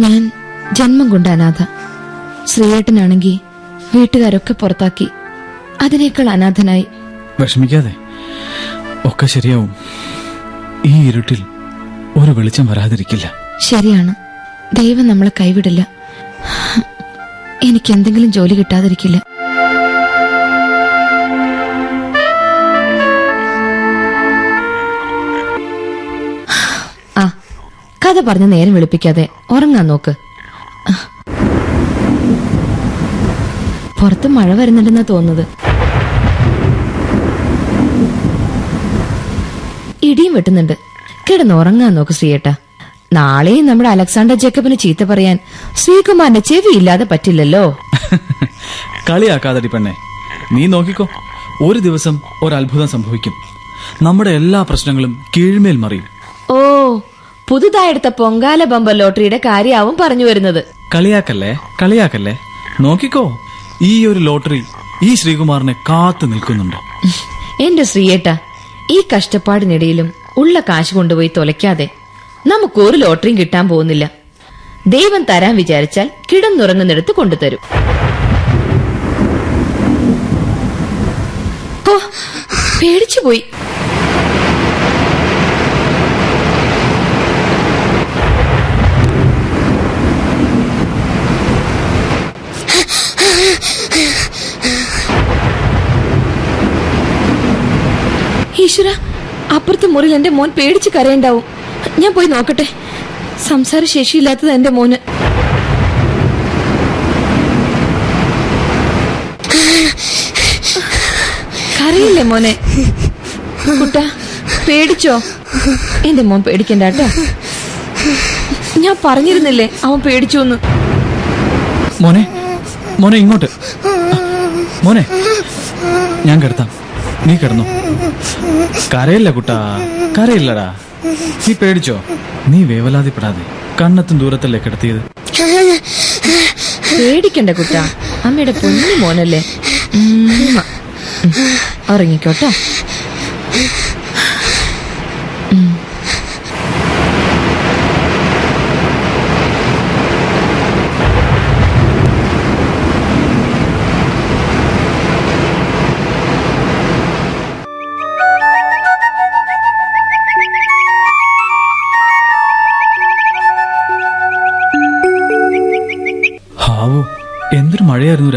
ഞാൻ ജന്മം കൊണ്ട് അനാഥ. ശ്രീയേട്ടനാണെങ്കിൽ വീട്ടുകാരൊക്കെ പുറത്താക്കി അതിനേക്കാൾ അനാഥനായി. വിഷമിക്കാതെ. ഒക്കെ ശരിയാവും. ഈ ഇരുട്ടിൽ ഒരു വെളിച്ചം വരാതിരിക്കില്ല. ശരിയാണ്. ദൈവം നമ്മളെ കൈവിടില്ല. എനിക്ക് എന്തെങ്കിലും ജോലി കിട്ടാതിരിക്കില്ല. ആ കഥ പറഞ്ഞ് നേരം വെളുപ്പിക്കാതെ ഉറങ്ങാൻ നോക്ക്. പുറത്ത് മഴ വരുന്നുണ്ടെന്നാ തോന്നുന്നത്. ഇടിയും വെട്ടുന്നുണ്ട്. കിടന്നുറങ്ങാൻ നോക്ക് ശ്രീയേട്ട നാളെയും നമ്മുടെ അലക്സാണ്ടർ ജേക്കബിന് ചീത്ത പറയാൻ ശ്രീകുമാറിന്റെ ചെവി ഇല്ലാതെ പറ്റില്ലല്ലോ. കളിയാക്കാതടി പെണ്ണെ. നീ നോക്കിക്കോ ഒരു ദിവസം ഒരത്ഭുതം സംഭവിക്കും. നമ്മുടെ എല്ലാ പ്രശ്നങ്ങളും കീഴ്മേൽ മറിയും. ഓ പുതുതായെടുത്ത പൊങ്കാല ബമ്പർ ലോട്ടറിയുടെ കാര്യാവും പറഞ്ഞു വരുന്നത്. കളിയാക്കല്ലേ കളിയാക്കല്ലേ. നോക്കിക്കോ ഈ ഒരു ലോട്ടറി ഈ ശ്രീകുമാറിനെ കാത്തു നിൽക്കുന്നുണ്ട്. എന്റെ ശ്രീയേട്ട ഈ കഷ്ടപ്പാടിനിടയിലും ഉള്ള കാശ് കൊണ്ടുപോയി തൊലയ്ക്കാതെ നമുക്ക് ഒരു ലോട്ടറിയും കിട്ടാൻ പോകുന്നില്ല. ദൈവം തരാൻ വിചാരിച്ചാൽ കിടന്നുറങ്ങുന്നിടത്ത് കൊണ്ടുതരും. ഓ പേടിച്ചു പോയി ഈശ്വര അപ്പുറത്തെ മുറിയിൽ എന്റെ മോൻ പേടിച്ച് കരയുണ്ടാവും. ഞാൻ പോയി നോക്കട്ടെ. സംസാര ശേഷിയില്ലാത്തത് എന്റെ മോന്. കരയില്ലേ മോനെ? കുട്ട പേടിച്ചോ? എന്റെ മോൻ പേടിക്കണ്ട ഞാൻ പറഞ്ഞിരുന്നില്ലേ അവൻ പേടിച്ചു എന്ന് മോനെ മോനെ ഇങ്ങോട്ട്. മോനെ ഞാൻ കിടത്താം. നീ കിടന്നു കരയില്ല കുട്ടാ കരയില്ലടാ നീ പേടിച്ചോ നീ വേവലാതിപ്പെടാതെ കണ്ണത്തും ദൂരത്തല്ലേ കിടത്തിയത് പേടിക്കണ്ട കുട്ട അമ്മയുടെ പൊന്നു മോനല്ലേ. ഉറങ്ങിക്കോട്ടോ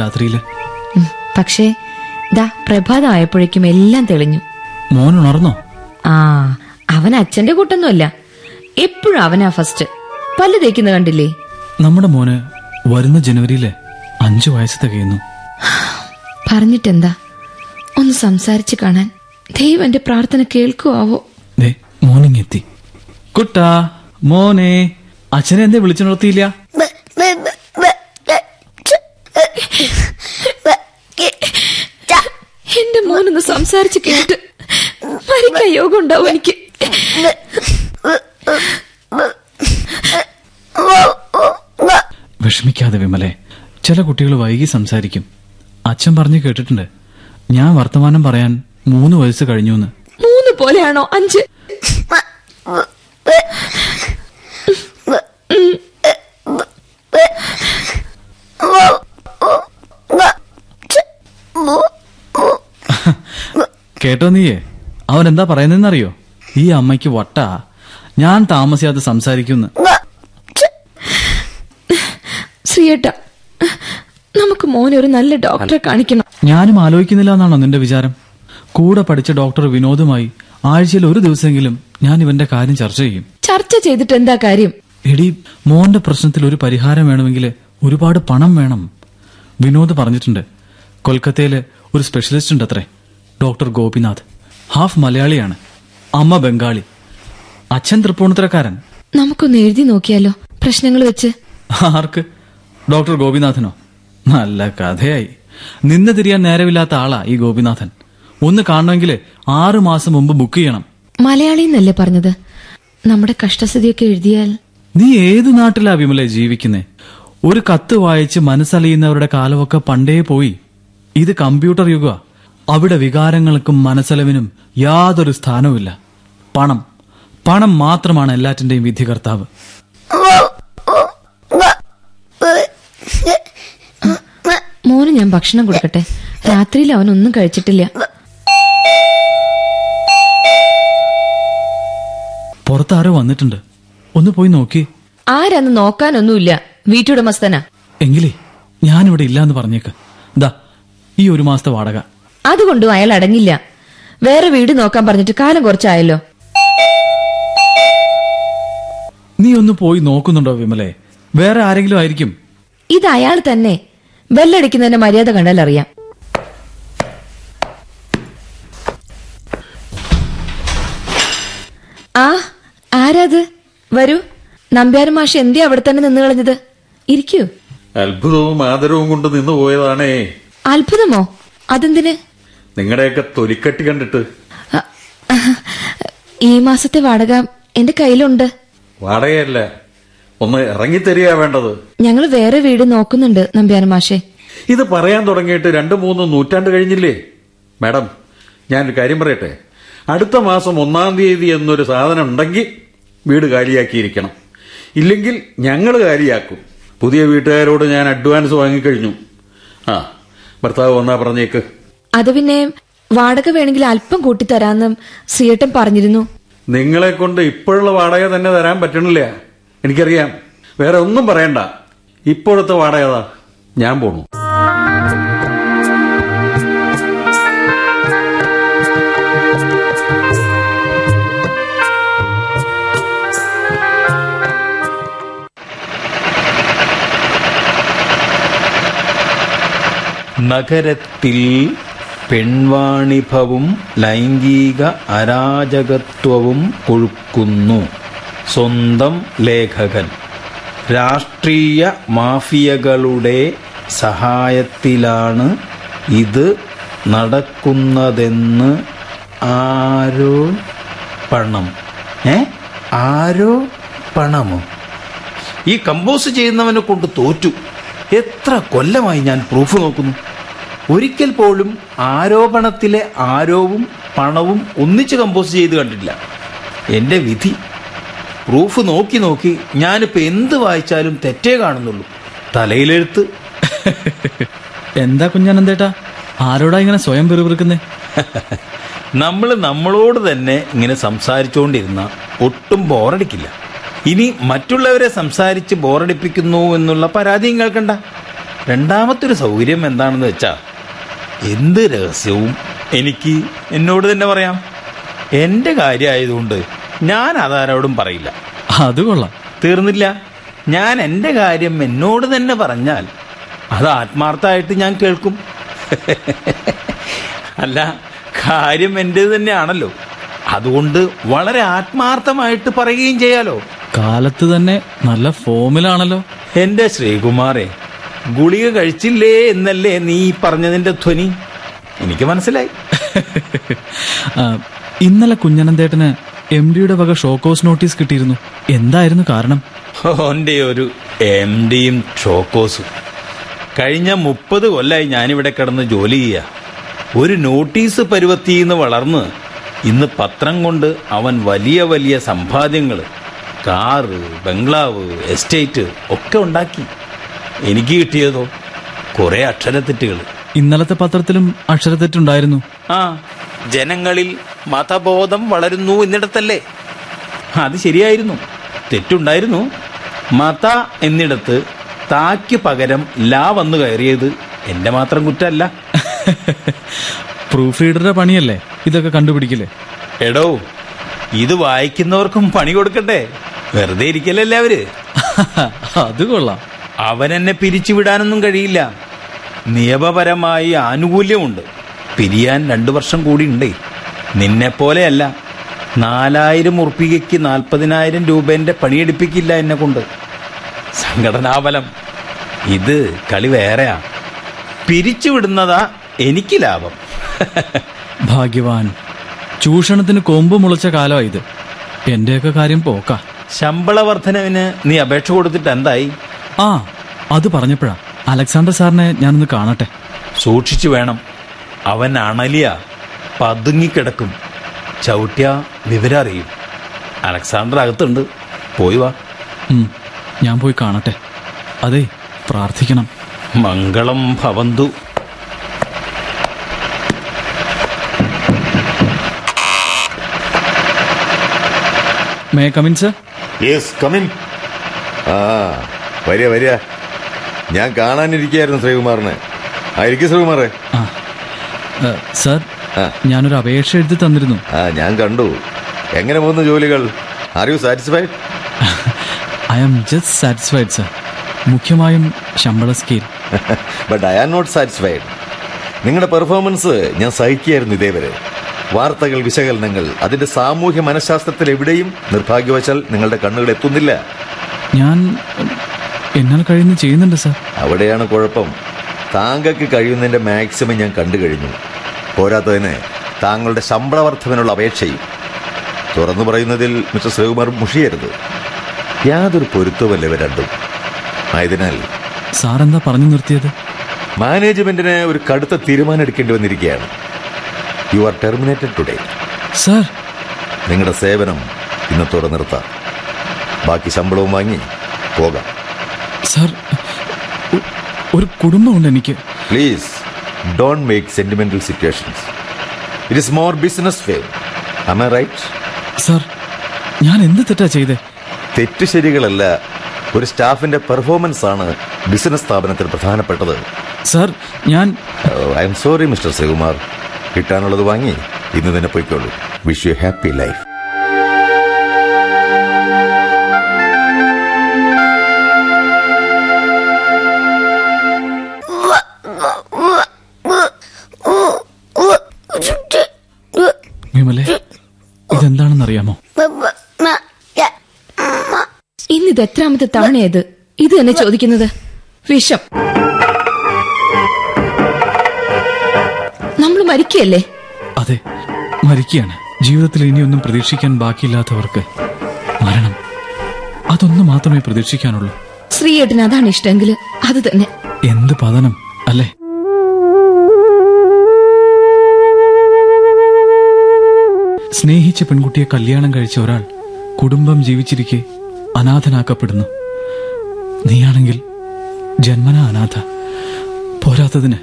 രാത്രിയിൽ. പക്ഷേ ദാ പ്രഭാതമായപ്പോഴേക്കും എല്ലാം തെളിഞ്ഞു. മോൻ ഉണർന്നോ? ആ അവൻ അച്ഛന്റെ കൂട്ടൊന്നുമല്ല. എപ്പോഴും അവനാ ഫസ്റ്റ്. പല്ല് തേക്കുന്ന കണ്ടില്ലേ? നമ്മുടെ മോന് വരുന്ന ജനുവരിയിലെ അഞ്ചു വയസ്സ് തികയുന്നു. പറഞ്ഞിട്ടെന്താ? ഒന്ന് സംസാരിച്ചു കാണാൻ. ദൈവന്റെ എന്റെ പ്രാർത്ഥന മോർണിംഗ് എത്തി കുട്ടാ മോനെ അച്ഛനെ എന്തേ വിളിച്ചുണർത്തിയില്ല എന്റെ മോനൊന്ന് സംസാരിച്ച് കേട്ട് മരിക്കാൻ യോഗം ഉണ്ടാവും എനിക്ക്. വിഷമിക്കാതെ വിമലെ ചില കുട്ടികൾ വൈകി സംസാരിക്കും. അച്ഛൻ പറഞ്ഞു കേട്ടിട്ടുണ്ട്. ഞാൻ വർത്തമാനം പറയാൻ മൂന്ന് വയസ്സ് കഴിഞ്ഞു എന്ന് മൂന്ന് പോലെയാണോ? അഞ്ച്. കേട്ടോ നീയേ? അവൻ എന്താ പറയുന്നതെന്നറിയോ? ഈ അമ്മയ്ക്ക് വട്ട. ഞാൻ താമസിയാതെ സംസാരിക്കുന്നു. ശ്രീയേട്ട നമുക്ക് മോനെ ഒരു നല്ല ഡോക്ടറെ കാണിക്കണം. ഞാനും ആലോചിക്കുന്നില്ല എന്നാണോ നിന്റെ വിചാരം? കൂടെ പഠിച്ച ഡോക്ടർ വിനോദുമായി ആഴ്ചയിൽ ഒരു ദിവസമെങ്കിലും ഞാൻ ഇവന്റെ കാര്യം ചർച്ച ചെയ്യും. ചർച്ച ചെയ്തിട്ട് എന്താ കാര്യം? എടി മോന്റെ പ്രശ്നത്തിൽ ഒരു പരിഹാരം വേണമെങ്കിൽ ഒരുപാട് പണം വേണം. വിനോദ് പറഞ്ഞിട്ടുണ്ട് കൊൽക്കത്തയിലെ ഒരു സ്പെഷ്യലിസ്റ്റ് ഉണ്ട് അത്രേ ഡോക്ടർ ഗോപിനാഥ്. ഹാഫ് മലയാളിയാണ്. അമ്മ ബംഗാളി. അച്ഛൻ തൃപ്പൂണിത്തരക്കാരൻ നമുക്കൊന്ന് എഴുതി നോക്കിയാലോ? പ്രശ്നങ്ങൾ വെച്ച്. ആർക്ക്? ഡോക്ടർ ഗോപിനാഥനോ? നല്ല കഥയായി. നിന്ന് തിരിയാൻ നേരമില്ലാത്ത ആളാ ഈ ഗോപിനാഥൻ. ഒന്ന് കാണണമെങ്കിൽ ആറു മാസം മുമ്പ് ബുക്ക് ചെയ്യണം. മലയാളി എന്നല്ലേ പറഞ്ഞത്? നമ്മുടെ കഷ്ടസ്ഥിതിയൊക്കെ എഴുതിയാൽ. നീ ഏത് നാട്ടിലാ വിമലെ ജീവിക്കുന്നേ? ഒരു കത്ത് വായിച്ച് മനസ്സലിയുന്നവരുടെ കാലമൊക്കെ പണ്ടേ പോയി. ഇത് കമ്പ്യൂട്ടർ യുഗ അവിടെ വികാരങ്ങൾക്കും മനസ്സലവിനും യാതൊരു സ്ഥാനവുമില്ല. പണം. പണം മാത്രമാണ് എല്ലാറ്റിന്റെയും വിധികർത്താവ്. മോന് ഞാൻ ഭക്ഷണം കൊടുക്കട്ടെ. രാത്രിയിൽ അവൻ ഒന്നും കഴിച്ചിട്ടില്ല. പുറത്താരോ വന്നിട്ടുണ്ട്? ഒന്ന് പോയി നോക്കി. ആരാന്ന് നോക്കാനൊന്നുമില്ല. വീട്ടുടമസ്ഥനാ. എങ്കിലേ ഞാനിവിടെ ഇല്ലാന്ന് പറഞ്ഞേക്ക്. ദാ ഈ ഒരു മാസത്തെ വാടക. അതുകൊണ്ടും അയാൾ അടങ്ങില്ല. വേറെ വീട് നോക്കാൻ പറഞ്ഞിട്ട് കാലം കുറച്ചായല്ലോ. നീ ഒന്ന് പോയി നോക്കുന്നുണ്ടോ വിമലെ? വേറെ ആരെങ്കിലും ആയിരിക്കും. ഇത് അയാൾ തന്നെ. ബെല്ലടിക്കുന്നതിന്റെ മര്യാദ കണ്ടാൽ അറിയാം. ആ ആരാത്? വരൂ. നമ്പ്യാരും മാഷ് എന്തേ അവിടെ തന്നെ നിന്ന് കളഞ്ഞത്? ഇരിക്കൂ. അത്ഭുതവും ആദരവും കൊണ്ട് നിന്ന് പോയതാണേ. അത്ഭുതമോ? അതെന്തിന്? നിങ്ങളുടെയൊക്കെ തൊലിക്കട്ടി കണ്ടിട്ട്. ഈ മാസത്തെ വാടക എന്റെ കയ്യിലുണ്ട്. വാടകയല്ല ഒന്ന് ഇറങ്ങിത്തരിക വേണ്ടത്. ഞങ്ങൾ വേറെ വീട് നോക്കുന്നുണ്ട് നമ്പ്യാന മാഷെ. ഇത് പറയാൻ തുടങ്ങിയിട്ട് രണ്ടു മൂന്ന് നൂറ്റാണ്ട് കഴിഞ്ഞില്ലേ? മാഡം ഞാനൊരു കാര്യം പറയട്ടെ. അടുത്ത മാസം ഒന്നാം തീയതി എന്നൊരു സാധനം ഉണ്ടെങ്കിൽ വീട് കാലിയാക്കിയിരിക്കണം. ഇല്ലെങ്കിൽ ഞങ്ങൾ കാലിയാക്കും. പുതിയ വീട്ടുകാരോട് ഞാൻ അഡ്വാൻസ് വാങ്ങിക്കഴിഞ്ഞു. ആ ഭർത്താവ് വന്നാ പറഞ്ഞേക്ക്. അത് പിന്നെ വാടക വേണമെങ്കിൽ അല്പം കൂട്ടിത്തരാന്നും സിയേട്ടൻ പറഞ്ഞിരുന്നു. നിങ്ങളെ കൊണ്ട് ഇപ്പോഴുള്ള വാടക തന്നെ തരാൻ പറ്റണില്ല. എനിക്കറിയാം. വേറെ ഒന്നും പറയണ്ട. ഇപ്പോഴത്തെ വാടകതാ ഞാൻ പോണു. നഗരത്തിൽ പെൺവാണിഭവും ലൈംഗിക അരാജകത്വവും കൊഴുക്കുന്നു. സ്വന്തം ലേഖകൻ. രാഷ്ട്രീയ മാഫിയകളുടെ സഹായത്തിലാണ് ഇത് നടക്കുന്നതെന്ന് ആരോ പണം. ഏ? ആരോ പണമോ? ഈ കമ്പോസ് ചെയ്യുന്നവനെ കൊണ്ട് തോറ്റു. എത്ര കൊല്ലമായി ഞാൻ പ്രൂഫ് നോക്കുന്നു. ഒരിക്കൽ പോലും ആരോപണത്തിലെ ആരോവും പണവും ഒന്നിച്ച് കമ്പോസ് ചെയ്ത് കണ്ടിട്ടില്ല. എന്റെ വിധി. പ്രൂഫ് നോക്കി നോക്കി ഞാനിപ്പോൾ എന്ത് വായിച്ചാലും തെറ്റേ കാണുന്നുള്ളൂ. തലയിലെഴുത്ത്. എന്താ കുഞ്ഞാനന്ദേട്ടാ? ആരോടാ ഇങ്ങനെ സ്വയം പെറുപിറുക്കുന്നേ? നമ്മൾ നമ്മളോട് തന്നെ ഇങ്ങനെ സംസാരിച്ചുകൊണ്ടിരുന്ന ഒട്ടും ബോറടിക്കില്ല. ഇനി മറ്റുള്ളവരെ സംസാരിച്ച് ബോറടിപ്പിക്കുന്നു എന്നുള്ള പരാതിയും കേൾക്കണ്ട. രണ്ടാമത്തൊരു സൗകര്യം എന്താണെന്ന് വെച്ചാ എന്ത് രഹസ്യവും? എനിക്ക് എന്നോട് തന്നെ പറയാം. എന്റെ കാര്യമായതുകൊണ്ട് ഞാൻ അതാരോടും പറയില്ല. അത് കൊള്ളാം. തീർന്നില്ല. ഞാൻ എന്റെ കാര്യം എന്നോട് തന്നെ പറഞ്ഞാൽ അത് ആത്മാർത്ഥമായിട്ട് ഞാൻ കേൾക്കും. അല്ല കാര്യം എന്റെ തന്നെയാണല്ലോ. അതുകൊണ്ട് വളരെ ആത്മാർത്ഥമായിട്ട് പറയുകയും ചെയ്യാലോ. കാലത്ത് തന്നെ നല്ല ഫോമിലാണല്ലോ. എന്റെ ശ്രീകുമാറെ ഗുളിക കഴിച്ചില്ലേ എന്നല്ലേ നീ പറഞ്ഞതിന്റെ ധ്വനി? എനിക്ക് മനസ്സിലായി. ഇന്നലെ കുഞ്ഞനന്തേട്ടന് എം ഡിയുടെ വക ഷോക്കോസ് നോട്ടീസ് കിട്ടിയിരുന്നു. എന്തായിരുന്നു കാരണം? ഓന്റെ ഒരു എം ഡിയും ഷോക്കോസും. കഴിഞ്ഞ മുപ്പത് കൊല്ലായി ഞാനിവിടെ കിടന്ന് ജോലി ചെയ്യുക ഒരു നോട്ടീസ് പരുവത്തിന്ന് വളർന്ന് ഇന്ന് പത്രം കൊണ്ട് അവൻ വലിയ വലിയ സമ്പാദ്യങ്ങൾ കാറ് ബംഗ്ലാവ് എസ്റ്റേറ്റ് ഒക്കെ ഉണ്ടാക്കി. എനിക്ക് കിട്ടിയതോ? കുറെ അക്ഷരത്തെറ്റുകൾ ഇന്നലത്തെ പത്രത്തിലും അക്ഷരത്തെറ്റുണ്ടായിരുന്നു ആ ജനങ്ങളിൽ മതബോധം വളരുന്നു എന്നിടത്തല്ലേ? അത് ശരിയായിരുന്നു. തെറ്റുണ്ടായിരുന്നു. മത എന്നിടത്ത് താക്ക് പകരം ലാ വന്നു കയറിയത് എന്റെ മാത്രം കുറ്റമല്ല. പ്രൂഫ് റീഡറുടെ പണിയല്ലേ ഇതൊക്കെ കണ്ടുപിടിക്കില്ലേ എടോ ഇത് വായിക്കുന്നവർക്കും പണി കൊടുക്കട്ടെ വെറുതെ ഇരിക്കലല്ലേ അവർ? അത് കൊള്ളാം. അവനെന്നെ പിരിച്ചുവിടാനൊന്നും കഴിയില്ല. നിയമപരമായി ആനുകൂല്യമുണ്ട്. പിരിയാൻ രണ്ടു വർഷം കൂടി ഉണ്ടേ. നിന്നെപ്പോലെയല്ല. നാലായിരം ഉറുപ്പികയ്ക്ക് നാൽപ്പതിനായിരം രൂപേന്റെ പണിയെടുപ്പിക്കില്ല എന്നെ കൊണ്ട്. സംഘടനാബലം. ഇത് കളി വേറെയാ. പിരിച്ചുവിടുന്നതാ എനിക്ക് ലാഭം. ഭാഗ്യവാൻ ചൂഷണത്തിന് കൊമ്പ് മുളച്ച കാലമായത് എന്റെയൊക്കെ കാര്യം പോക്കാ. ശമ്പള വർധനവിന് നീ അപേക്ഷ കൊടുത്തിട്ട് എന്തായി? ആ അത് പറഞ്ഞപ്പോഴാ. അലക്സാണ്ടർ സാറിനെ ഞാനൊന്ന് കാണട്ടെ. സൂക്ഷിച്ചു വേണം. അവൻ അണലിയ പതുങ്ങിക്കിടക്കും. ചവിട്ടിയ വിവരം അറിയും. അലക്സാണ്ടർ അകത്തുണ്ട്. പോയി വാ. ഞാൻ പോയി കാണട്ടെ. അതെ പ്രാർത്ഥിക്കണം. മംഗളം ഭവന്തു. May come in sir yes come in ആ വരിക വരിക. ഞാൻ കാണാനിരിക്കുന്നു ശ്രീകുമാറിനെ. ആയിരിക്കും ശ്രീകുമാറെ. സാർ. ഞാനൊരു അപേക്ഷ എഴുതി തന്നിരുന്നു. ആ ഞാൻ കണ്ടു. എങ്ങനെ പോകുന്നു ജോലികൾ? Are you satisfied I am just satisfied sir മുഖ്യമായും ശമ്പള scale but I am not satisfied നിങ്ങളുടെ പെർഫോമൻസ് ഞാൻ സഹിക്കുകയായിരുന്നു ഇതേവരെ. വാർത്തകൾ വിശകലനങ്ങൾ അതിന്റെ സാമൂഹ്യ മനഃശാസ്ത്രത്തിൽ എവിടെയും നിർഭാഗ്യവശാൽ നിങ്ങളുടെ കണ്ണുകൾ എത്തുന്നില്ല. ഞാൻ എന്നാൽ കഴിയുന്ന ചെയ്യുന്നുണ്ട് സാർ. അവിടെയാണ് കുഴപ്പം. താങ്കൾക്ക് കഴിയുന്നതിന്റെ മാക്സിമം ഞാൻ കണ്ടു കഴിഞ്ഞു. പോരാത്തതിന് താങ്കളുടെ ശമ്പള വർദ്ധവിനുള്ള അപേക്ഷയും. തുറന്നു പറയുന്നതിൽ മിസ്റ്റർ ശ്രീകുമാർ മുഷിയരുത്. യാതൊരു പൊരുത്തവുമല്ല ഇവ രണ്ടും. ആയതിനാൽ സാർ എന്താ പറഞ്ഞു നിർത്തിയത്? മാനേജ്മെന്റിന് ഒരു കടുത്ത തീരുമാനം എടുക്കേണ്ടി വന്നിരിക്കുകയാണ്. You are terminated today sir. നിങ്ങളുടെ സേവനം ഇന്നത്തോടെ നിർത്താം ബാക്കി ശമ്പളവും വാങ്ങി പോകാം. സർ ഒരു കുടുംബമുണ്ട് എനിക്ക്. Please don't make sentimental situations it is more business fail am I right sir ഞാൻ എന്ത് തെറ്റാ ചെയ്തേ? തെറ്റ് ശരികളല്ല. ഒരു സ്റ്റാഫിന്റെ പെർഫോമൻസ് ആണ് ബിസിനസ് സ്ഥാപനത്തിൽ പ്രധാനപ്പെട്ടത്. സർ ഞാൻ I'm sorry mister Sreekumar കിട്ടാനുള്ളത് വാങ്ങി ഇന്ന് തന്നെ പോയിക്കോളൂ. വിഷ് യു ഹാപ്പി ലൈഫ് ഇന്നിത് എത്രാമത്തെ തവണയത് ഇത്? തന്നെ ചോദിക്കുന്നത്. വിഷം. നമ്മൾ മരിക്കല്ലേ അതെ മരിക്കുകയാണ്. ജീവിതത്തിൽ ഇനിയൊന്നും പ്രതീക്ഷിക്കാൻ ബാക്കിയില്ലാത്തവർക്ക് മരണം. അതൊന്നു മാത്രമേ പ്രതീക്ഷിക്കാനുള്ളൂ. ശ്രീയേട്ടന് അതാണ് ഇഷ്ടമെങ്കിൽ അത് തന്നെ. എന്ത് പതനം അല്ലേ? സ്നേഹിച്ച പെൺകുട്ടിയെ കല്യാണം കഴിച്ച ഒരാൾ കുടുംബം ജീവിച്ചിരിക്കെ അനാഥനാക്കപ്പെടുന്നു. നീയാണെങ്കിൽ ജന്മന അനാഥ. പോരാത്തതിന്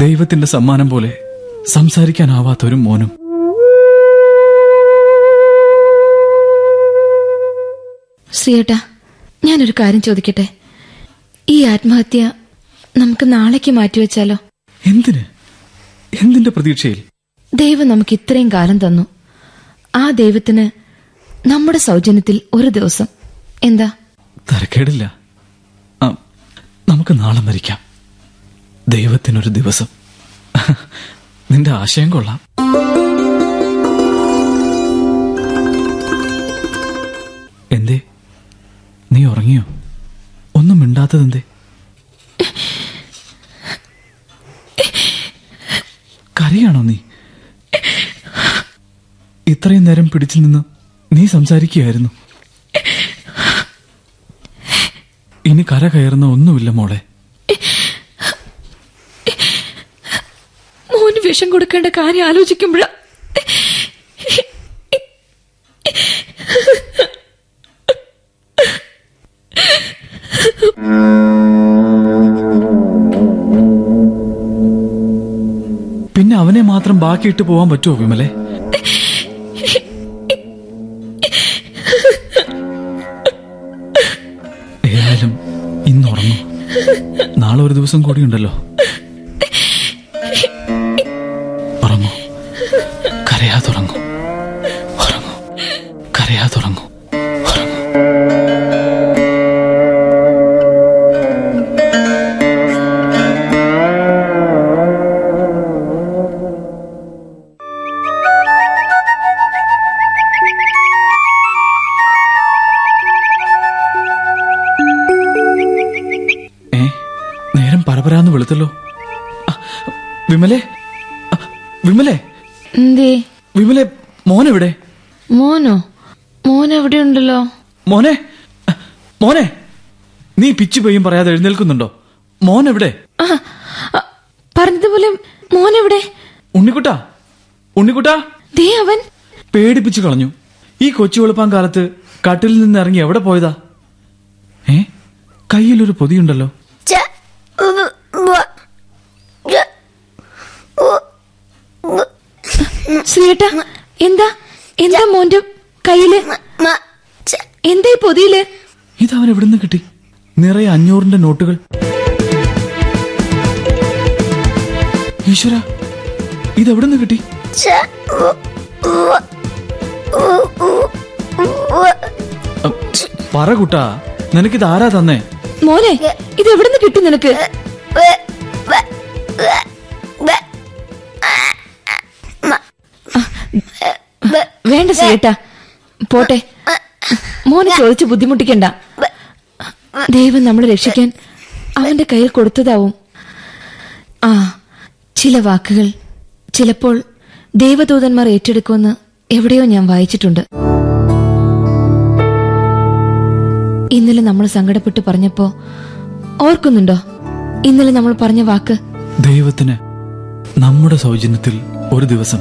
ദൈവത്തിന്റെ സമ്മാനം പോലെ സംസാരിക്കാനാവാത്തൊരു മോനും. ശ്രീയേട്ടാ ഞാനൊരു കാര്യം ചോദിക്കട്ടെ? ഈ ആത്മഹത്യ നമുക്ക് നാളേക്ക് മാറ്റിവെച്ചാലോ? എന്തിന്? എന്തിന്റെ പ്രതീക്ഷയിൽ? ദൈവം നമുക്ക് ഇത്രയും കാലം തന്നു. ആ ദൈവത്തിന് നമ്മുടെ സൗജന്യത്തിൽ ഒരു ദിവസം എന്താ? തരക്കേടില്ല. നമുക്ക് നാളെ മരിക്കാം. ദൈവത്തിനൊരു ദിവസം. നിന്റെ ആശയം കൊള്ളാം. എന്തേ? നീ ഉറങ്ങിയോ? ഒന്നും മിണ്ടാത്തതെന്തേ? കരയാണോ നീ? ഇത്രയും നേരം പിടിച്ചു നിന്ന് നീ സംസാരിക്കുകയായിരുന്നു. ഇനി കര കയറുന്ന ഒന്നുമില്ല മോളെ. മോന് വിഷം കൊടുക്കേണ്ട കാര്യം ആലോചിക്കുമ്പോഴാ. പിന്നെ അവനെ മാത്രം ബാക്കിയിട്ട് പോവാൻ പറ്റുമോ വിമലെ? ദിവസം കൂടിയുണ്ടല്ലോ. പിച്ചു പെയ്യും പറയാതെ എഴുന്നേൽക്കുന്നുണ്ടോ? മോൻ എവിടെ പറഞ്ഞതുപോലെ മോൻ എവിടെ ഉണ്ണിക്കുട്ടാ ഉണ്ണിക്കുട്ടാ. ദേ അവൻ. പേടിപ്പിച്ചു കളഞ്ഞു. ഈ കൊച്ചു വെളുപ്പാൻ കാലത്ത് കട്ടിൽ നിന്ന് ഇറങ്ങി എവിടെ പോയതാ? ഏ? കയ്യിലൊരു പൊതിയുണ്ടല്ലോ. എന്താ എന്താ മോന്റെ കയ്യിൽ? എന്താ പൊതിയിൽ? ഇതവൻ എവിടുന്ന് കിട്ടി? നിറയെ അഞ്ഞൂറിന്റെ നോട്ടുകൾ. ഈശ്വര നിന്ന് കിട്ടി? പറ കുട്ടാ നിനക്കിത് ആരാ തന്നേ? മോനെ ഇത് എവിടെ നിന്ന് കിട്ടി നിനക്ക്? വേണ്ട സേട്ടാ പോട്ടെ. മോനെ ചോദിച്ച് ബുദ്ധിമുട്ടിക്കണ്ട. ദൈവം നമ്മളെ രക്ഷിക്കാൻ അവന്റെ കയ്യിൽ കൊടുത്തതാവും. ആ ചില വാക്കുകൾ ചിലപ്പോൾ ദൈവദൂതന്മാർ ഏറ്റെടുക്കുമെന്ന് എവിടെയോ ഞാൻ വായിച്ചിട്ടുണ്ട്. ഇന്നലെ നമ്മൾ സങ്കടപ്പെട്ട് പറഞ്ഞപ്പോ ഓർക്കുന്നുണ്ടോ? ഇന്നലെ നമ്മൾ പറഞ്ഞ വാക്ക്? ദൈവത്തിന് നമ്മുടെ സൗജന്യത്തിൽ ഒരു ദിവസം.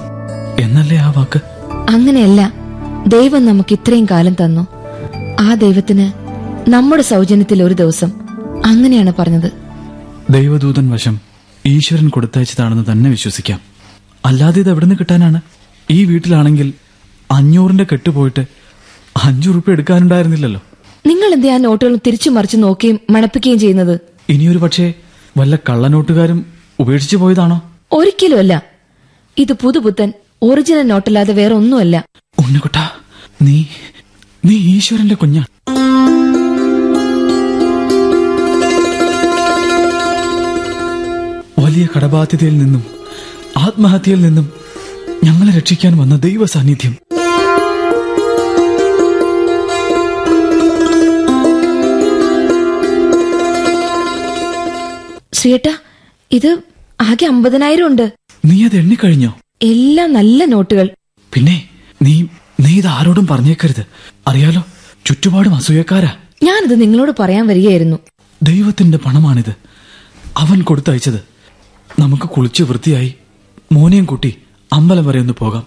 എന്നല്ലേ ആ വാക്ക്? അങ്ങനെയല്ല ദൈവം നമുക്ക് ഇത്രയും കാലം തന്നു. ആ ദൈവത്തിന് നമ്മുടെ സൗജന്യത്തിൽ ഒരു ദിവസം. അങ്ങനെയാണ് പറഞ്ഞത്. ദൈവദൂതൻ വശം ഈശ്വരൻ കൊടുത്തയച്ചതാണെന്ന് തന്നെ വിശ്വസിക്കാം. അല്ലാതെ ഇത് എവിടുന്ന് കിട്ടാനാണ്? ഈ വീട്ടിലാണെങ്കിൽ അഞ്ഞൂറിന്റെ കെട്ടുപോയിട്ട് അഞ്ചു റുപ്യ എടുക്കാനുണ്ടായിരുന്നില്ലല്ലോ. നിങ്ങൾ എന്തേ ആ നോട്ടുകൾ തിരിച്ചു മറിച്ച് നോക്കുകയും മണപ്പിക്കുകയും ചെയ്യുന്നത്? ഇനിയൊരു പക്ഷേ വല്ല കള്ളനോട്ടുകാരും ഉപേക്ഷിച്ചു പോയതാണോ? ഒരിക്കലുമല്ല ഇത് പുതുപുത്തൻ ഒറിജിനൽ നോട്ടല്ലാതെ വേറെ ഒന്നുമല്ല ഉണ്ണിക്കുട്ട നീ നീ ഈശ്വരന്റെ കുഞ്ഞാ. വലിയ കടബാധ്യതയിൽ നിന്നും ആത്മഹത്യയിൽ നിന്നും ഞങ്ങളെ രക്ഷിക്കാൻ വന്ന ദൈവ സാന്നിധ്യം ശ്രീയേട്ടാ ഇത് ആകെ അമ്പതിനായിരം ഉണ്ട്. നീ അത് എണ്ണിക്കഴിഞ്ഞോ? എല്ലാം നല്ല നോട്ടുകൾ. പിന്നെ നീ നീ ഇത് ആരോടും പറഞ്ഞേക്കരുത്. അറിയാലോ ചുറ്റുപാടും അസൂയക്കാരാ. ഞാനിത് നിങ്ങളോട് പറയാൻ വരികയായിരുന്നു. ദൈവത്തിന്റെ പണമാണിത്. അവൻ കൊടുത്തയച്ചത്. നമുക്ക് കുളിച്ച് വൃത്തിയായി മോനെയും കൂട്ടി അമ്പലം വരെ ഒന്ന് പോകാം.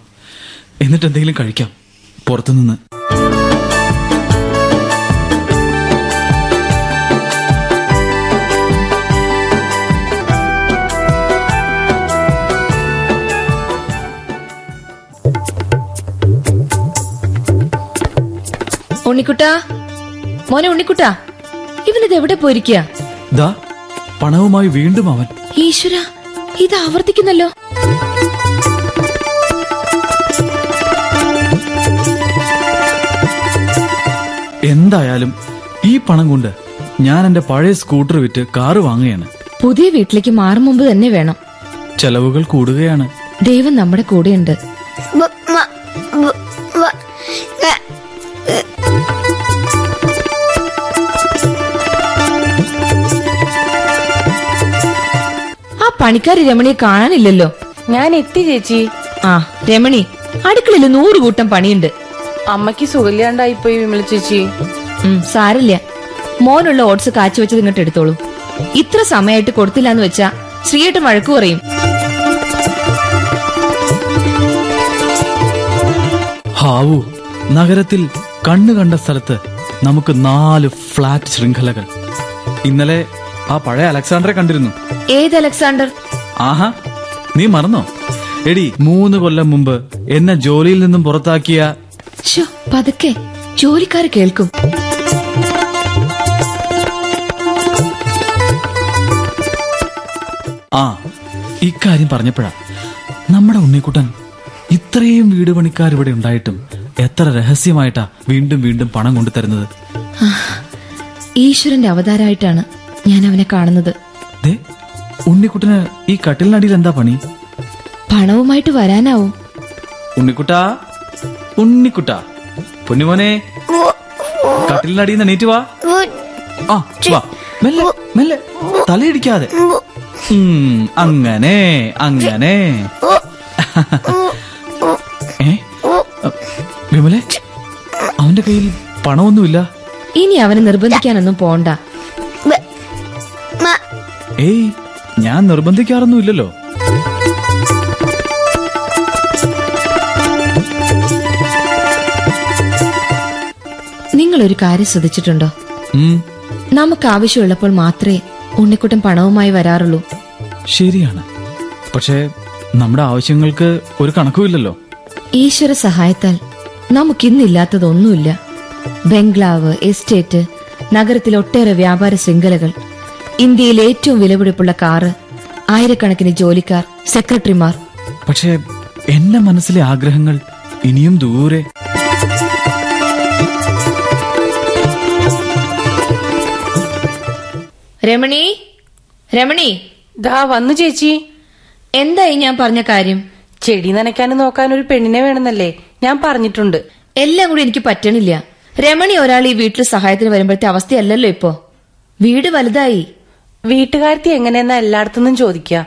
എന്നിട്ട് എന്തെങ്കിലും കഴിക്കാം. പുറത്തുനിന്ന്. ഉണ്ണിക്കുട്ടാ? മോനെ ഉണ്ണിക്കുട്ടാ ഇവനിത് എവിടെ പോയിരിക്കുക ദാ പണവുമായി വീണ്ടും അവൻ. ഈശ്വര ഇത് ആവർത്തിക്കുന്നല്ലോ. എന്തായാലും ഈ പണം കൊണ്ട് ഞാൻ എന്റെ പഴയ സ്കൂട്ടർ വിറ്റ് കാറ് വാങ്ങുകയാണ്. പുതിയ വീട്ടിലേക്ക് മാറും മുമ്പ് തന്നെ വേണം. ചെലവുകൾ കൂടുകയാണ്. ദൈവം നമ്മുടെ കൂടെയുണ്ട്. പണിക്കാരി രമണിയെ കാണാനില്ലല്ലോ. ഞാൻ എത്തി ചേച്ചി. ആ രമണി അടുക്കളയിൽ നൂറ് കൂട്ടം പണിയുണ്ട്. അമ്മയ്ക്ക് പോയി വിമല ചേച്ചി. ഉം, സാരില്ല മോനുള്ള ഓട്സ് കാച്ചി വെച്ചത് ഇങ്ങോട്ട് എടുത്തോളൂ. ഇത്ര സമയമായിട്ട് കൊടുത്തില്ല എന്ന് വെച്ചാ ശ്രീയേട്ടൻ വഴക്കു പറയും. ഹാവു നഗരത്തിൽ കണ്ണു കണ്ട സ്ഥലത്ത് നമുക്ക് നാല് ഫ്ലാറ്റ് ശൃംഖലകൾ. ഇന്നലെ ആ പഴയ അലക്സാണ്ടറെ കണ്ടിരുന്നു. ഏത് അലക്സാണ്ടർ? ആഹാ നീ മറന്നോ? എടി മൂന്ന് കൊല്ലം മുമ്പ് എന്നെ ജോലിയിൽ നിന്നും പുറത്താക്കിയ പതുക്കെ. ജോലിക്കാർ കേൾക്കും. ആ ഇക്കാര്യം പറഞ്ഞപ്പോഴാ നമ്മുടെ ഉണ്ണിക്കുട്ടൻ ഇത്രയും വീട് പണിക്കാർ ഇവിടെ ഉണ്ടായിട്ടും എത്ര രഹസ്യമായിട്ടാ വീണ്ടും വീണ്ടും പണം കൊണ്ടു തരുന്നത് ഈശ്വരന്റെ അവതാരമായിട്ടാണ്. ഞാൻ അവനെ കാണുന്നത് ഉണ്ണിക്കുട്ടന് ഈ കട്ടിലിനടിയിൽ എന്താ പണി? പണവുമായിട്ട് വരാനാവും. ഉണ്ണിക്കുട്ടാ ഉണ്ണിക്കുട്ടാ പൊന്നുമോനെ കട്ടിലിനടിയിൽ നിന്ന് വാ. ആ വാ മെല്ലെ മെല്ലെ തലയിടിക്കാതെ. അങ്ങനെ അങ്ങനെ. വിമലെ അവന്റെ കയ്യിൽ പണമൊന്നുമില്ല. ഇനി അവനെ നിർബന്ധിക്കാനൊന്നും പോണ്ട. ഏയ് ഞാൻ നിർബന്ധിക്കാറൊന്നുമില്ലല്ലോ. നിങ്ങൾ ഒരു കാര്യം ശ്രദ്ധിച്ചിട്ടുണ്ടോ? നമുക്ക് ആവശ്യമുള്ളപ്പോൾ മാത്രമേ ഉണ്ണിക്കുട്ടൻ പണവുമായി വരാറുള്ളൂ. ശരിയാണ്. പക്ഷേ നമ്മുടെ ആവശ്യങ്ങൾക്ക് ഒരു കണക്കുമില്ലല്ലോ. ഈശ്വര സഹായത്താൽ നമുക്കിന്നില്ലാത്തതൊന്നുമില്ല. ബംഗ്ലാവ് എസ്റ്റേറ്റ് നഗരത്തിലെ ഒട്ടേറെ വ്യാപാര ശൃംഖലകൾ. ഇന്ത്യയിലെ ഏറ്റവും വിലപിടിപ്പുള്ള കാറ് ആയിരക്കണക്കിന് ജോലിക്കാർ സെക്രട്ടറിമാർ. പക്ഷേ എന്റെ മനസ്സിലെ ആഗ്രഹങ്ങൾ ഇനിയും ദൂരെ. രമണി? രമണി? ദാ വന്നു ചേച്ചി. എന്തായി ഞാൻ പറഞ്ഞ കാര്യം? ചെടി നനയ്ക്കാനും നോക്കാൻ ഒരു പെണ്ണിനെ വേണമെന്നല്ലേ ഞാൻ പറഞ്ഞിട്ടുണ്ട്. എല്ലാം കൂടി എനിക്ക് പറ്റണില്ല. രമണി ഒരാൾ ഈ വീട്ടിൽ സഹായത്തിന് വരുമ്പോഴത്തെ അവസ്ഥയല്ലല്ലോ ഇപ്പോ. വീട് വലുതായി. വീട്ടുകാരത്തി എങ്ങനെയെന്നാ എല്ലായിടത്തുനിന്നും ചോദിക്കുക.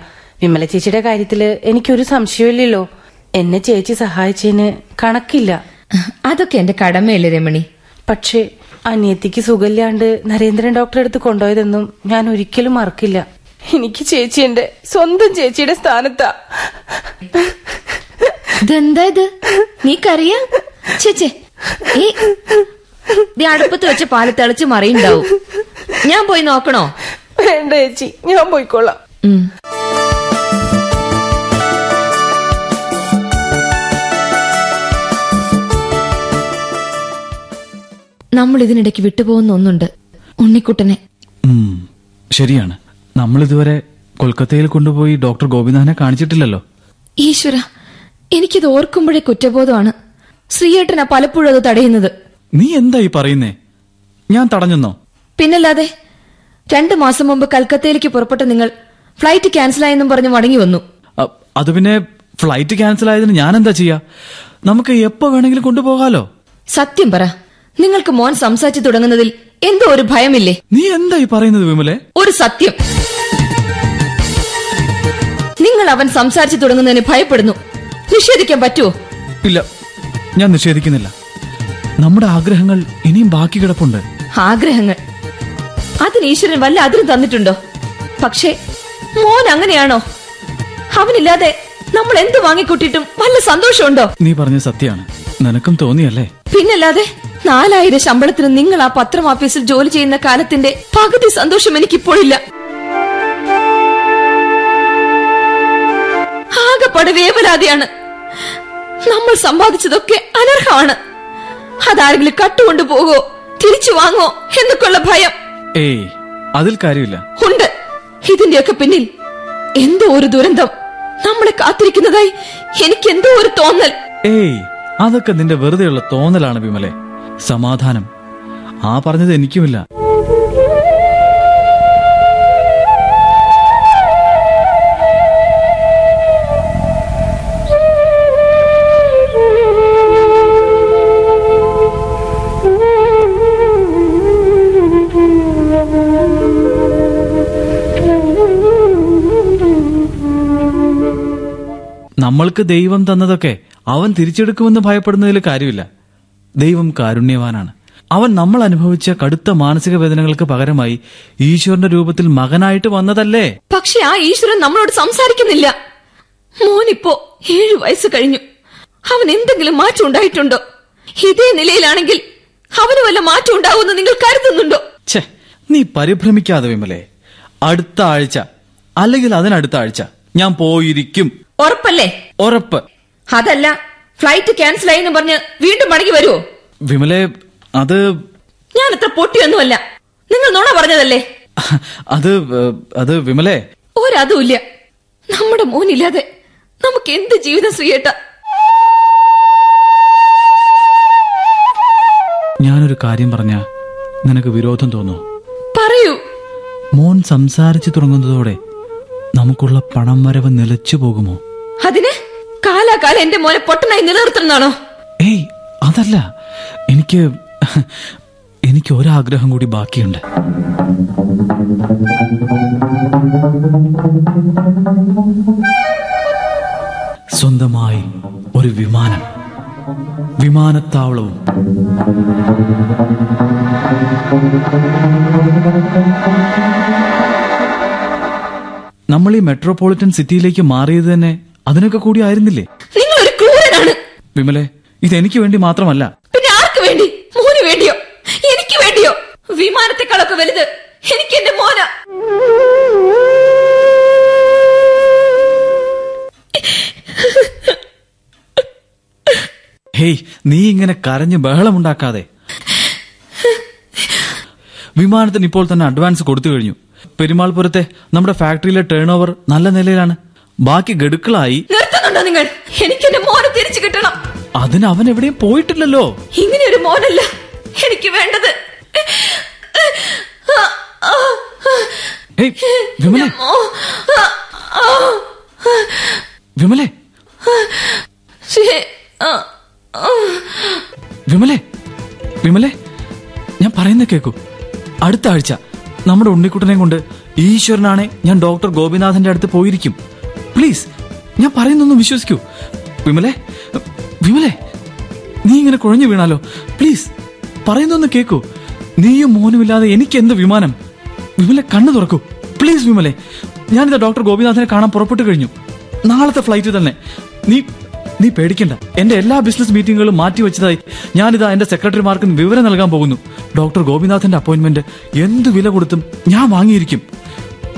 വിമല ചേച്ചിയുടെ കാര്യത്തിൽ എനിക്കൊരു സംശയമില്ലല്ലോ എന്നെ ചേച്ചി സഹായിച്ചതിന് കണക്കില്ല. അതൊക്കെ എന്റെ കടമയല്ലേ രമണി? പക്ഷേ അനിയത്തിക്ക് സുഖമില്ലാണ്ട് നരേന്ദ്രൻ ഡോക്ടറെ അടുത്ത് കൊണ്ടുപോയതെന്നും ഞാൻ ഒരിക്കലും മറക്കില്ല. എനിക്ക് ചേച്ചി എന്റെ സ്വന്തം ചേച്ചിയുടെ സ്ഥാനത്താ. ഇതെന്താ ഇത്? നീക്കറിയാ ചേച്ചേ അടുപ്പത്ത് വെച്ച് പാൽ തിളച്ച് മറിയുണ്ടാവും. ഞാൻ പോയി നോക്കണോ? വേണ്ട ചേച്ചി. ഞാൻ പോയിക്കോളാം. ഉം. നമ്മൾ ഇതിനിടയ്ക്ക് വിട്ടുപോകുന്ന ഒന്നുണ്ട്. ഉണ്ണിക്കുട്ടനെ. ശരിയാണ്. നമ്മൾ ഇതുവരെ കൊൽക്കത്തയിൽ കൊണ്ടുപോയി ഡോക്ടർ ഗോപിനാഥനെ കാണിച്ചിട്ടില്ലല്ലോ. ഈശ്വര എനിക്കിത് ഓർക്കുമ്പോഴേ കുറ്റബോധമാണ്. ശ്രീയേട്ടനാ പലപ്പോഴും അത് തടയുന്നത്. നീ എന്തായി പറയുന്നേ? ഞാൻ തടഞ്ഞെന്നോ? പിന്നല്ലാതെ രണ്ടു മാസം മുമ്പ് കൽക്കത്തയിലേക്ക് പുറപ്പെട്ട നിങ്ങൾ ഫ്ലൈറ്റ് ക്യാൻസലായെന്നും പറഞ്ഞ് മടങ്ങി വന്നു. അത് പിന്നെ ഫ്ലൈറ്റ് ക്യാൻസൽ ആയതിന് ഞാൻ എന്താ ചെയ്യാ? നമുക്ക് എപ്പോ വേണമെങ്കിലും കൊണ്ടുപോകാലോ? സത്യം പറ. നിങ്ങൾക്ക് മോൻ സംസാരിച്ചു തുടങ്ങുന്നതിൽ എന്തോ ഒരു ഭയമില്ലേ? നീ എന്താ ഈ പറയുന്നത് വിമലെ? ഒരു സത്യം. നിങ്ങൾ അവൻ സംസാരിച്ചു തുടങ്ങുന്നതിന് ഭയപ്പെടുന്നു. നിഷേധിക്കാൻ പറ്റുമോ ഇല്ല ഞാൻ നിഷേധിക്കുന്നില്ല. നമ്മുടെ ആഗ്രഹങ്ങൾ ഇനിയും ബാക്കി കിടപ്പുണ്ട്. ആഗ്രഹങ്ങൾ. അതിന് ഈശ്വരൻ വല്ല അതിരും തന്നിട്ടുണ്ടോ? പക്ഷേ മോൻ അങ്ങനെയാണോ? അവനില്ലാതെ നമ്മൾ എന്ത് വാങ്ങിക്കൂട്ടിട്ടും വല്ല സന്തോഷമുണ്ടോ? നീ പറഞ്ഞ സത്യാണ്. നിനക്കും തോന്നിയല്ലേ? പിന്നല്ലാതെ നാലായിരം ശമ്പളത്തിന് നിങ്ങൾ ആ പത്രം ഓഫീസിൽ ജോലി ചെയ്യുന്ന കാലത്തിന്റെ പകുതി സന്തോഷം എനിക്കിപ്പോഴില്ല. ആകെപ്പാടെ വേവലാതെയാണ്. നമ്മൾ സമ്പാദിച്ചതൊക്കെ അനർഹമാണ്. അതാരെങ്കിലും കട്ടുകൊണ്ടു പോകോ തിരിച്ചു വാങ്ങോ എന്നൊക്കെയുള്ള ഭയം. ഏയ് അതിൽ കാര്യമില്ല. ഉണ്ട്. ഇതിന്റെയൊക്കെ പിന്നിൽ എന്തോ ഒരു ദുരന്തം നമ്മളെ കാത്തിരിക്കുന്നതായി എനിക്ക് എന്തോ ഒരു തോന്നൽ. ഏയ് അതൊക്കെ നിന്റെ വെറുതെയുള്ള തോന്നലാണ് വിമലെ. സമാധാനം. ആ പറഞ്ഞത് എനിക്കുമില്ല. നമ്മൾക്ക് ദൈവം തന്നതൊക്കെ അവൻ തിരിച്ചെടുക്കുമെന്ന് ഭയപ്പെടുന്നതിൽ കാര്യമില്ല. ദൈവം കാരുണ്യവാനാണ്. അവൻ നമ്മൾ അനുഭവിച്ച കടുത്ത മാനസിക വേദനകൾക്ക് പകരമായി ഈശ്വരന്റെ രൂപത്തിൽ മകനായിട്ട് വന്നതല്ലേ? പക്ഷെ ആ ഈശ്വരൻ നമ്മളോട് സംസാരിക്കുന്നില്ല. മോനിപ്പോ ഏഴു വയസ്സ് കഴിഞ്ഞു. അവൻ എന്തെങ്കിലും മാറ്റം ഉണ്ടായിട്ടുണ്ടോ? ഇതേ നിലയിലാണെങ്കിൽ അവന് വല്ല മാറ്റം ഉണ്ടാവുമെന്ന് നിങ്ങൾ കരുതുന്നുണ്ടോ? ഛേ നീ പരിഭ്രമിക്കാതെ വിമലേ. അടുത്ത ആഴ്ച അല്ലെങ്കിൽ അതിനടുത്ത ആഴ്ച ഞാൻ പോയിരിക്കും. ഉറപ്പല്ലേ? ഉറപ്പ്. അതല്ല ഫ്ലൈറ്റ് ക്യാൻസൽ ആയി എന്ന് പറഞ്ഞ് വീണ്ടും മടങ്ങി വരുമോ വിമലെ അത് ഞാൻ അത്ര പൊട്ടിയൊന്നുമല്ല. നിങ്ങൾ നോണ പറഞ്ഞതല്ലേ? അത് അത് വിമലെ. ഒരതുമില്ല. നമ്മുടെ മോനില്ലാതെ നമുക്ക് എന്ത് ജീവിതം ശ്രീയേട്ട ഞാനൊരു കാര്യം പറഞ്ഞ നിനക്ക് വിരോധം തോന്നോ? പറയൂ. മോൻ സംസാരിച്ചു തുടങ്ങുന്നതോടെ നമുക്കുള്ള പണം വരവ് നിലച്ചു പോകുമോ? കാലാകാലം എന്റെ മോനെ പൊട്ടനായി നിലനിർത്തുന്നതാണോ? ഏയ് അതല്ല. എനിക്ക് എനിക്ക് ഒരാഗ്രഹം കൂടി ബാക്കിയുണ്ട്. സ്വന്തമായി ഒരു വിമാനം. വിമാനത്താവളവും. നമ്മൾ ഈ മെട്രോപൊളിറ്റൻ സിറ്റിയിലേക്ക് മാറിയത് തന്നെ അതിനൊക്കെ കൂടി ആയിരുന്നില്ലേ? നിങ്ങൾ ഒരു ക്രൂരനാണ്. വിമലെ ഇത് എനിക്ക് വേണ്ടി മാത്രമല്ല. പിന്നെ ആർക്ക് വേണ്ടി? മോന് വേണ്ടിയോ? എനിക്ക് വേണ്ടിയോ? വിമാനത്തെക്കാളൊക്കെ വലുത് എനിക്ക് എന്റെ മോന. ഹേയ് നീ ഇങ്ങനെ കരഞ്ഞ് ബഹളമുണ്ടാക്കാതെ. വിമാനത്തിന് ഇപ്പോൾ തന്നെ അഡ്വാൻസ് കൊടുത്തു കഴിഞ്ഞു. പെരുമാൾപുരത്തെ നമ്മുടെ ഫാക്ടറിയിലെ ടേൺ ഓവർ നല്ല നിലയിലാണ്. ബാക്കി ഗഡുക്കളായി നിർത്തുന്നുണ്ടോ നിങ്ങൾ? എനിക്ക് എന്റെ മോനെ തിരിച്ചു കിട്ടണം. അതിന് അവൻ എവിടെയും പോയിട്ടില്ലല്ലോ. ഇങ്ങനെ ഒരു മോനല്ല എനിക്ക് വേണ്ടത്. വിമലെ. വിമലെ. വിമലെ. വിമലെ ഞാൻ പറയുന്ന കേക്കൂ. അടുത്ത ആഴ്ച നമ്മുടെ ഉണ്ണിക്കുട്ടനെ കൊണ്ട് ഈശ്വരനാണെ ഞാൻ ഡോക്ടർ ഗോപിനാഥന്റെ അടുത്ത് പോയിരിക്കും. പ്ലീസ് ഞാൻ പറയുന്നൊന്നും വിശ്വസിക്കൂ. വിമലേ വിമലേ നീ ഇങ്ങനെ കുഴഞ്ഞു വീണാലോ? പ്ലീസ് പറയുന്നൊന്ന് കേക്കൂ. നീയും മോനുമില്ലാതെ എനിക്ക് എന്ത് വിമാനം? വിമലെ കണ്ണു തുറക്കൂ. പ്ലീസ് വിമലെ ഞാനിതാ ഡോക്ടർ ഗോപിനാഥനെ കാണാൻ പുറപ്പെട്ടു കഴിഞ്ഞു. നാളത്തെ ഫ്ലൈറ്റ് തന്നെ. നീ നീ പേടിക്കണ്ട. എന്റെ എല്ലാ ബിസിനസ് മീറ്റിംഗുകളും മാറ്റിവെച്ചതായി ഞാനിതാ എന്റെ സെക്രട്ടറിമാർക്ക് വിവരം നൽകാൻ പോകുന്നു. ഡോക്ടർ ഗോപിനാഥന്റെ അപ്പോയിന്റ്മെന്റ് എന്ത് വില കൊടുത്തും ഞാൻ വാങ്ങിയിരിക്കും.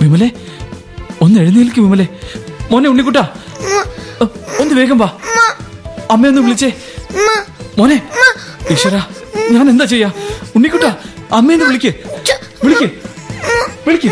വിമലെ ഒന്ന് എഴുന്നേൽക്കും വിമലെ. മോനെ ഉണ്ണിക്കുട്ടാ ഒന്ന് വേഗം വാ അമ്മയൊന്ന് വിളിച്ചേ മോനെ ഈശ്വര ഞാൻ എന്താ ചെയ്യാ ഉണ്ണിക്കുട്ടാ അമ്മയെന്ന് വിളിക്ക് വിളിക്ക് വിളിക്ക്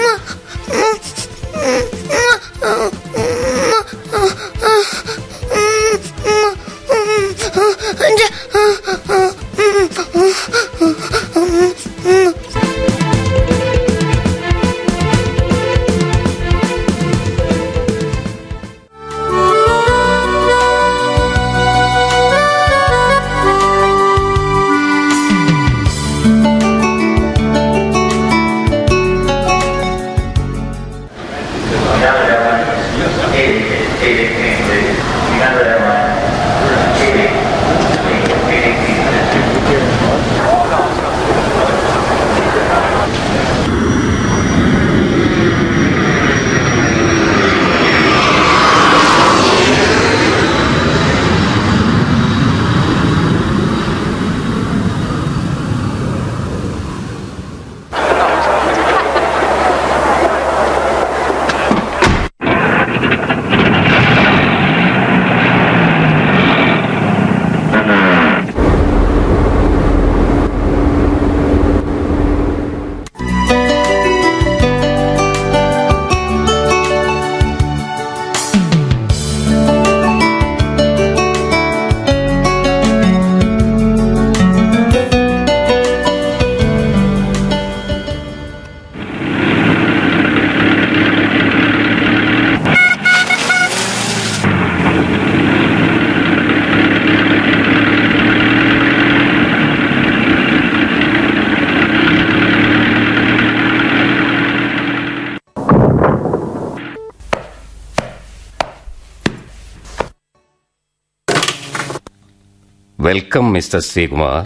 welcome mister Sreekumar.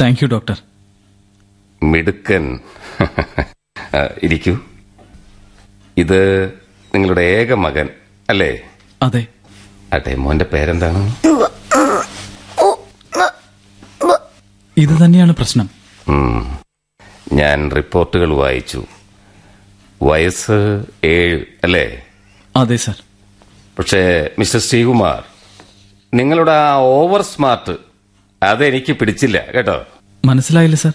Thank you doctor മിടുക്കൻ. ഇരിക്കൂ. ഇത് നിങ്ങളുടെ ഏക മകൻ അല്ലേ? അതെ. അതെ മോന്റെ പേരെന്താണ്? ഇത് തന്നെയാണ് പ്രശ്നം. ഞാൻ റിപ്പോർട്ടുകൾ വായിച്ചു. വയസ്സ് ഏഴ് അല്ലേ? അതെ സർ പക്ഷേ മിസ്റ്റർ ശ്രീകുമാർ നിങ്ങളുടെ ആ ഓവർ സ്മാർട്ട് അതെനിക്ക് പിടിച്ചില്ല കേട്ടോ. മനസ്സിലായില്ല സർ.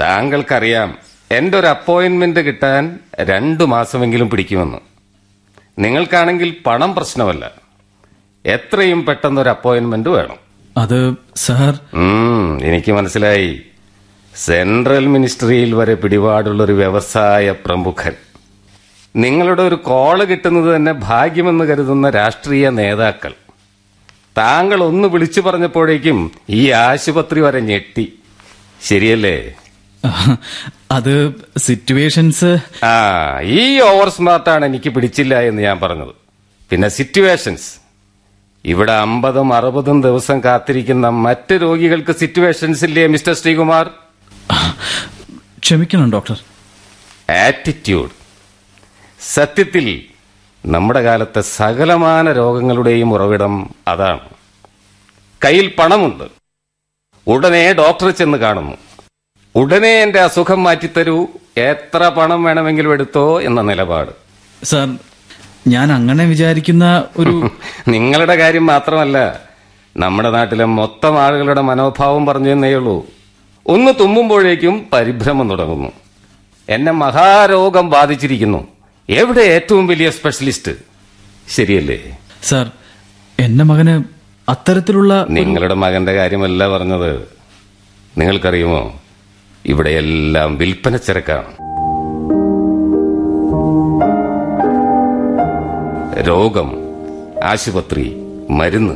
താങ്കൾക്കറിയാം എന്റെ ഒരു അപ്പോയിന്റ്മെന്റ് കിട്ടാൻ രണ്ടു മാസമെങ്കിലും പിടിക്കുമെന്ന്. നിങ്ങൾക്കാണെങ്കിൽ പണം പ്രശ്നമല്ല. എത്രയും പെട്ടെന്ന് ഒരു അപ്പോയിന്റ്മെന്റ് വേണം. അത് സർ. എനിക്ക് മനസ്സിലായി. സെൻട്രൽ മിനിസ്ട്രിയിൽ വരെ പിടിപാടുള്ള ഒരു വ്യവസായ പ്രമുഖൻ. നിങ്ങളുടെ ഒരു കോൾ കിട്ടുന്നത് തന്നെ ഭാഗ്യമെന്ന് കരുതുന്ന രാഷ്ട്രീയ നേതാക്കൾ. താങ്കൾ ഒന്ന് വിളിച്ചു പറഞ്ഞപ്പോഴേക്കും ഈ ആശുപത്രി വരെ ഞെട്ടി. ശരിയല്ലേ? അത് സിറ്റുവേഷൻസ്. ആ ഈ ഓവർ സ്മാർട്ടാണ് എനിക്ക് പിടിച്ചില്ല എന്ന് ഞാൻ പറഞ്ഞത്. പിന്നെ സിറ്റുവേഷൻസ്. ഇവിടെ അമ്പതും അറുപതും ദിവസം കാത്തിരിക്കുന്ന മറ്റ് രോഗികൾക്ക് സിറ്റുവേഷൻസ് ഇല്ലേ മിസ്റ്റർ ശ്രീകുമാർ? ക്ഷമിക്കണം ഡോക്ടർ. ആറ്റിറ്റ്യൂഡ്. സത്യത്തിൽ നമ്മുടെ കാലത്തെ സകലമാന രോഗങ്ങളുടെയും ഉറവിടം അതാണ്. കയ്യിൽ പണമുണ്ട്. ഉടനെ ഡോക്ടറെ ചെന്ന് കാണുന്നു. ഉടനെ എന്റെ അസുഖം മാറ്റിത്തരൂ. എത്ര പണം വേണമെങ്കിലും എടുത്തോ എന്ന നിലപാട്. സർ ഞാൻ അങ്ങനെ വിചാരിക്കുന്ന ഒരു നിങ്ങളുടെ കാര്യം മാത്രമല്ല നമ്മുടെ നാട്ടിലെ മൊത്തം ആളുകളുടെ മനോഭാവം പറഞ്ഞു എന്നേ ഉള്ളൂ. ഒന്ന് തുമ്മുമ്പോഴേക്കും പരിഭ്രമം തുടങ്ങുന്നു. എന്നെ മഹാരോഗം ബാധിച്ചിരിക്കുന്നു. എവിടെ ഏറ്റവും വലിയ സ്പെഷ്യലിസ്റ്റ് ശരിയല്ലേ? സാർ എന്റെ മകന് അത്തരത്തിലുള്ള നിങ്ങളുടെ മകന്റെ കാര്യമല്ല പറഞ്ഞത്. നിങ്ങൾക്കറിയുമോ? ഇവിടെ എല്ലാം വിൽപ്പന ചരക്കാണ്. രോഗം ആശുപത്രി മരുന്ന്.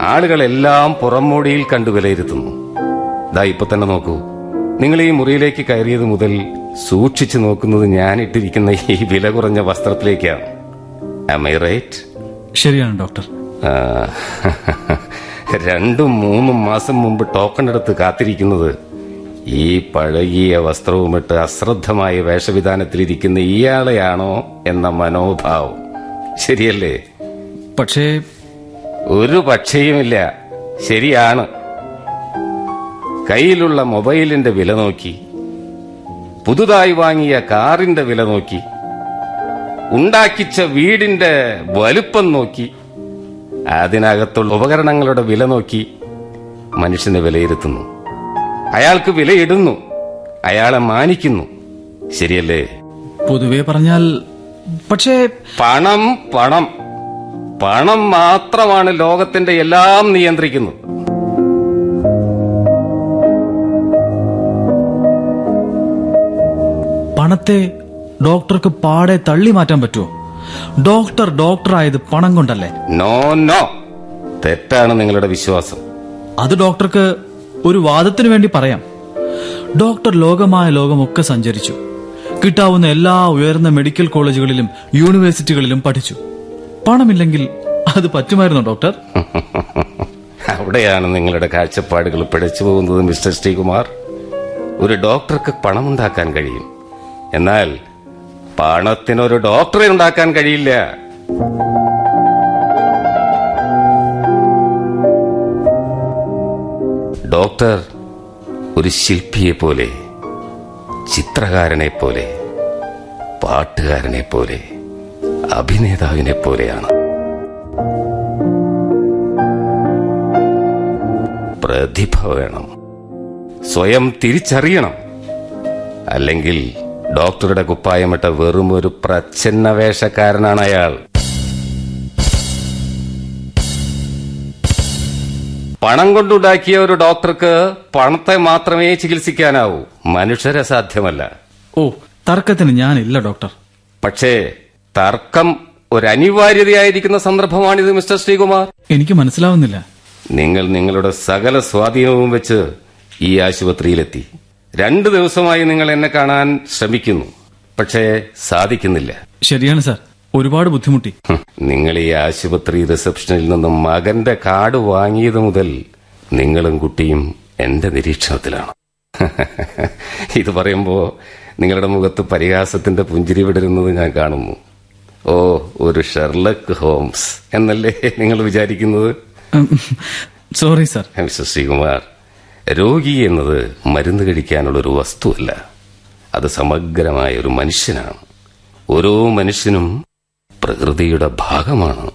ആളുകളെല്ലാം പുറംമോടിയിൽ കണ്ടു വിലയിരുത്തുന്നു. ഇതാ ഇപ്പൊ തന്നെ നോക്കൂ. നിങ്ങൾ ഈ മുറിയിലേക്ക് കയറിയത് മുതൽ സൂക്ഷിച്ചു നോക്കുന്നത് ഞാൻ ഇട്ടിരിക്കുന്ന ഈ വില കുറഞ്ഞ വസ്ത്രത്തിലേക്കാണ് ശരിയാണ് ഡോക്ടർ. രണ്ടും മൂന്നും മാസം മുമ്പ് ടോക്കൺ എടുത്ത് കാത്തിരിക്കുന്നത് ഈ പഴകിയ വസ്ത്രവുമിട്ട് അശ്രദ്ധമായ വേഷവിധാനത്തിലിരിക്കുന്ന ഇയാളെയാണോ എന്ന മനോഭാവം. ശരിയല്ലേ? പക്ഷേ ഒരു പക്ഷേയുമില്ല. ശരിയാണ്. കയ്യിലുള്ള മൊബൈലിന്റെ വില നോക്കി പുതുതായി വാങ്ങിയ കാറിന്റെ വില നോക്കി. ഉണ്ടാക്കിച്ച വീടിന്റെ വലുപ്പം നോക്കി. അതിനകത്തുള്ള ഉപകരണങ്ങളുടെ വില നോക്കി മനുഷ്യനെ വിലയിരുത്തുന്നു. അയാൾക്ക് വിലയിടുന്നു. അയാളെ മാനിക്കുന്നു. ശരിയല്ലേ? പൊതുവെ പറഞ്ഞാൽ പക്ഷേ പണം പണം. പണം മാത്രമാണ് ലോകത്തിന്റെ എല്ലാം നിയന്ത്രിക്കുന്നത് പണത്തെ ഡോക്ടർക്ക് പാടെ തള്ളി മാറ്റാൻ പറ്റുമോ? ഡോക്ടർ ഡോക്ടർ ഡോക്ടറായത് പണം കൊണ്ടല്ലേ? നോ നോ തെറ്റാണ് നിങ്ങളുടെ വിശ്വാസം. അത് ഡോക്ടർക്ക് ഒരു വാദത്തിന് വേണ്ടി പറയാം. ഡോക്ടർ ലോകമായ ലോകമൊക്കെ സഞ്ചരിച്ചു. കിട്ടാവുന്ന എല്ലാ ഉയർന്ന മെഡിക്കൽ കോളേജുകളിലും യൂണിവേഴ്സിറ്റികളിലും പഠിച്ചു. പണമില്ലെങ്കിൽ അത് പറ്റുമായിരുന്നോ ഡോക്ടർ? അവിടെയാണ് നിങ്ങളുടെ കാഴ്ചപ്പാടുകൾ പിഴച്ചു പോകുന്നത് മിസ്റ്റർ ശ്രീകുമാർ. ഒരു ഡോക്ടർക്ക് പണമുണ്ടാക്കാൻ കഴിയും. എന്നാൽ പണത്തിനൊരു ഡോക്ടറെ ഉണ്ടാക്കാൻ കഴിയില്ല. ഡോക്ടർ ഒരു ശില്പിയെ പോലെ ചിത്രകാരനെ പോലെ പാട്ടുകാരനെ പോലെ അഭിനേതാവിനെ പോലെയാണ് പ്രതിഭ വേണം. സ്വയം തിരിച്ചറിയണം. അല്ലെങ്കിൽ ഡോക്ടറുടെ കുപ്പായമിട്ട വെറും ഒരു പ്രച്ഛന്ന വേഷക്കാരനാണ് അയാൾ. പണം കൊണ്ടുണ്ടാക്കിയ ഒരു ഡോക്ടർക്ക് പണത്തെ മാത്രമേ ചികിത്സിക്കാനാവൂ. മനുഷ്യരെ സാധ്യമല്ല. ഓ തർക്കത്തിന് ഞാനില്ല ഡോക്ടർ. പക്ഷേ തർക്കം ഒരു അനിവാര്യതയായിരിക്കുന്ന സന്ദർഭമാണിത് മിസ്റ്റർ ശ്രീകുമാർ. എനിക്ക് മനസ്സിലാവുന്നില്ല. നിങ്ങൾ നിങ്ങളുടെ സകല സ്വാധീനവും വെച്ച് ഈ ആശുപത്രിയിലെത്തി. രണ്ടു ദിവസമായി നിങ്ങൾ എന്നെ കാണാൻ ശ്രമിക്കുന്നു പക്ഷേ സാധിക്കുന്നില്ല. ശരിയാണ് സാർ. ഒരുപാട് ബുദ്ധിമുട്ടി. നിങ്ങൾ ഈ ആശുപത്രി റിസപ്ഷനിൽ നിന്നും മകന്റെ കാർഡ് വാങ്ങിയത് മുതൽ നിങ്ങളും കുട്ടിയും എന്റെ നിരീക്ഷണത്തിലാണ്. ഇത് പറയുമ്പോ നിങ്ങളുടെ മുഖത്ത് പരിഹാസത്തിന്റെ പുഞ്ചിരി വിടരുന്നത് ഞാൻ കാണുന്നു. ഓ ഒരു ഷെർലക് ഹോംസ് എന്നല്ലേ നിങ്ങൾ വിചാരിക്കുന്നത്? Sorry sir. മിസ്റ്റർ ശ്രീകുമാർ രോഗി എന്നത് മരുന്ന് കഴിക്കാനുള്ള ഒരു വസ്തുവല്ല. അത് സമഗ്രമായ ഒരു മനുഷ്യനാണ്. ഓരോ മനുഷ്യനും പ്രകൃതിയുടെ ഭാഗമാണ്.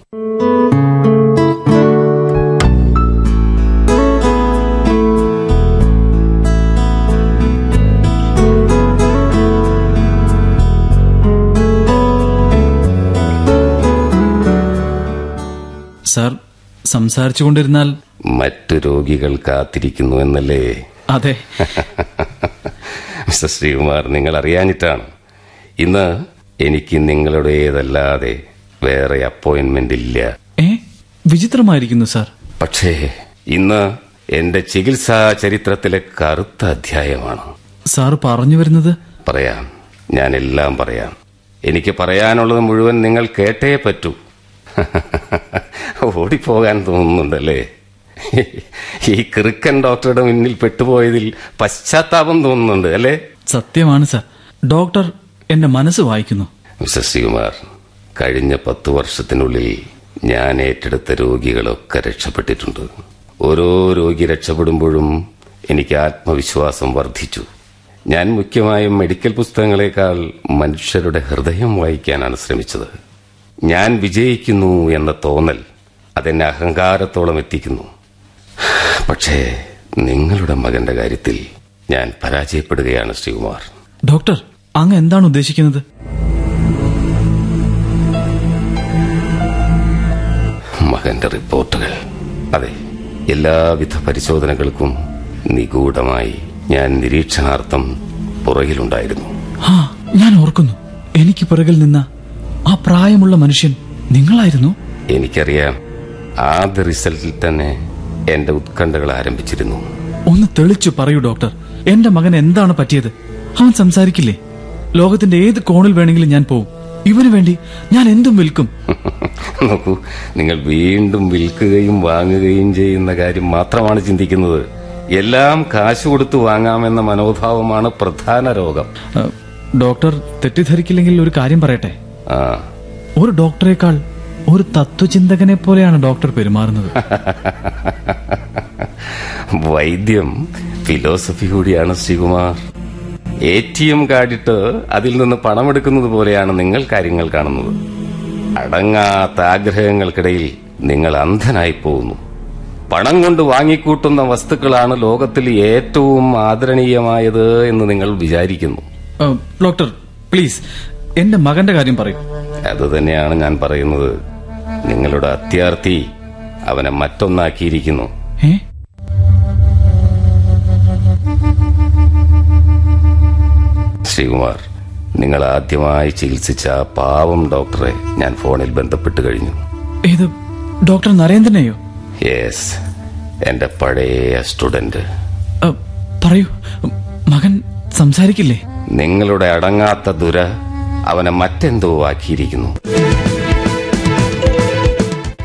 സാർ സംസാരിച്ചുകൊണ്ടിരുന്നാൽ മറ്റു രോഗികൾ കാത്തിരിക്കുന്നു എന്നല്ലേ? അതെ. മിസ്റ്റർ ശ്രീകുമാർ നിങ്ങൾ അറിയാഞ്ഞിട്ടാണ്. ഇന്ന് എനിക്ക് നിങ്ങളുടേതല്ലാതെ വേറെ അപ്പോയിന്റ്മെന്റ് ഇല്ല. ഏ? വിചിത്രമായിരിക്കുന്നു സാർ. പക്ഷേ ഇന്ന് എന്റെ ചികിത്സാ ചരിത്രത്തിലെ കറുത്ത അധ്യായമാണ്. സാർ പറഞ്ഞു വരുന്നത്? പറയാം. ഞാൻ എല്ലാം പറയാം. എനിക്ക് പറയാനുള്ളത് മുഴുവൻ നിങ്ങൾ കേട്ടേ പറ്റൂ. ഓടിപ്പോകാൻ തോന്നുന്നുണ്ടല്ലേ? ഈ കിറുക്കൻ ഡോക്ടറുടെ മുന്നിൽ പെട്ടുപോയതിൽ പശ്ചാത്താപം തോന്നുന്നുണ്ട് അല്ലേ? സത്യമാണ് സർ. ഡോക്ടർ എന്റെ മനസ്സ് വായിക്കുന്നു. മിസ്റ്റർ കഴിഞ്ഞ പത്ത് വർഷത്തിനുള്ളിൽ ഞാൻ ഏറ്റെടുത്ത രോഗികളൊക്കെ രക്ഷപ്പെട്ടിട്ടുണ്ട്. ഓരോ രോഗി രക്ഷപ്പെടുമ്പോഴും എനിക്ക് ആത്മവിശ്വാസം വർദ്ധിച്ചു. ഞാൻ മുഖ്യമായും മെഡിക്കൽ പുസ്തകങ്ങളെക്കാൾ മനുഷ്യരുടെ ഹൃദയം വായിക്കാനാണ് ശ്രമിച്ചത്. ഞാൻ വിജയിക്കുന്നു എന്ന തോന്നൽ അതെന്നെ അഹങ്കാരത്തോളം എത്തിക്കുന്നു. പക്ഷേ നിങ്ങളുടെ മകന്റെ കാര്യത്തിൽ ഞാൻ പരാജയപ്പെടുകയാണ് ശ്രീകുമാർ. ഡോക്ടർ അങ്ങ് എന്താണ് ഉദ്ദേശിക്കുന്നത്? മകന്റെ റിപ്പോർട്ടുകൾ. അതെ എല്ലാവിധ പരിശോധനകൾക്കും നിഗൂഢമായി ഞാൻ നിരീക്ഷണാർത്ഥം പുറകിലുണ്ടായിരുന്നു. ഞാൻ ഓർക്കുന്നു. എനിക്ക് പുറകിൽ നിന്ന ആ പ്രായമുള്ള മനുഷ്യൻ നിങ്ങളായിരുന്നു? എനിക്കറിയാം. ആദ്യ റിസൾട്ടിൽ തന്നെ എന്റെ ഉത്കണ്ഠകൾ ആരംഭിച്ചിരുന്നു. ഒന്ന് തെളിച്ചു പറയൂ ഡോക്ടർ. എന്റെ മകൻ എന്താണ് പറ്റിയത്? അവൻ സംസാരിക്കില്ലേ? ലോകത്തിന്റെ ഏത് കോണിൽ വേണമെങ്കിലും ഞാൻ പോകും ഇവന് വേണ്ടി ഞാൻ എന്തും വിൽക്കും. നോക്കൂ നിങ്ങൾ വീണ്ടും വിൽക്കുകയും വാങ്ങുകയും ചെയ്യുന്ന കാര്യം മാത്രമാണ് ചിന്തിക്കുന്നത്. എല്ലാം കാശ് കൊടുത്തു വാങ്ങാമെന്ന മനോഭാവമാണ് പ്രധാന രോഗം. ഡോക്ടർ തെറ്റിദ്ധരിക്കില്ലെങ്കിൽ ഒരു കാര്യം പറയട്ടെ? ആ. ഒരു ഡോക്ടറേക്കാൾ ഒരു തത്വചിന്തകനെ പോലെയാണ് ഡോക്ടർ പെരുമാറുന്നത്. വൈദ്യം ഫിലോസഫി കൂടിയാണ് ശ്രീകുമാർ. എ ടി എം കാർഡിട്ട് അതിൽ നിന്ന് പണമെടുക്കുന്നത് പോലെയാണ് നിങ്ങൾ കാര്യങ്ങൾ കാണുന്നത്. അടങ്ങാത്ത ആഗ്രഹങ്ങൾക്കിടയിൽ നിങ്ങൾ അന്ധനായി പോകുന്നു. പണം കൊണ്ട് വാങ്ങിക്കൂട്ടുന്ന വസ്തുക്കളാണ് ലോകത്തിൽ ഏറ്റവും ആദരണീയമായത് എന്ന് നിങ്ങൾ വിചാരിക്കുന്നു. ഡോക്ടർ പ്ലീസ് എന്റെ മകന്റെ കാര്യം പറയൂ. അത് തന്നെയാണ് ഞാൻ പറയുന്നത്. നിങ്ങളുടെ അത്യാർത്ഥി അവനെ മറ്റൊന്നാക്കിയിരിക്കുന്നു. ശ്രീകുമാർ നിങ്ങൾ ആദ്യമായി ചികിത്സിച്ച പാവം ഡോക്ടറെ ഞാൻ ഫോണിൽ ബന്ധപ്പെട്ട് കഴിഞ്ഞു. ഇത് ഡോക്ടർ നരേന്ദ്രനെയോ? യെസ് എന്റെ പഴയ സ്റ്റുഡന്റ് പറയൂ മകൻ സംസാരിക്കില്ലേ? നിങ്ങളുടെ അടങ്ങാത്ത ദുര അവനെ മറ്റെന്തോ ആക്കിയിരിക്കുന്നു.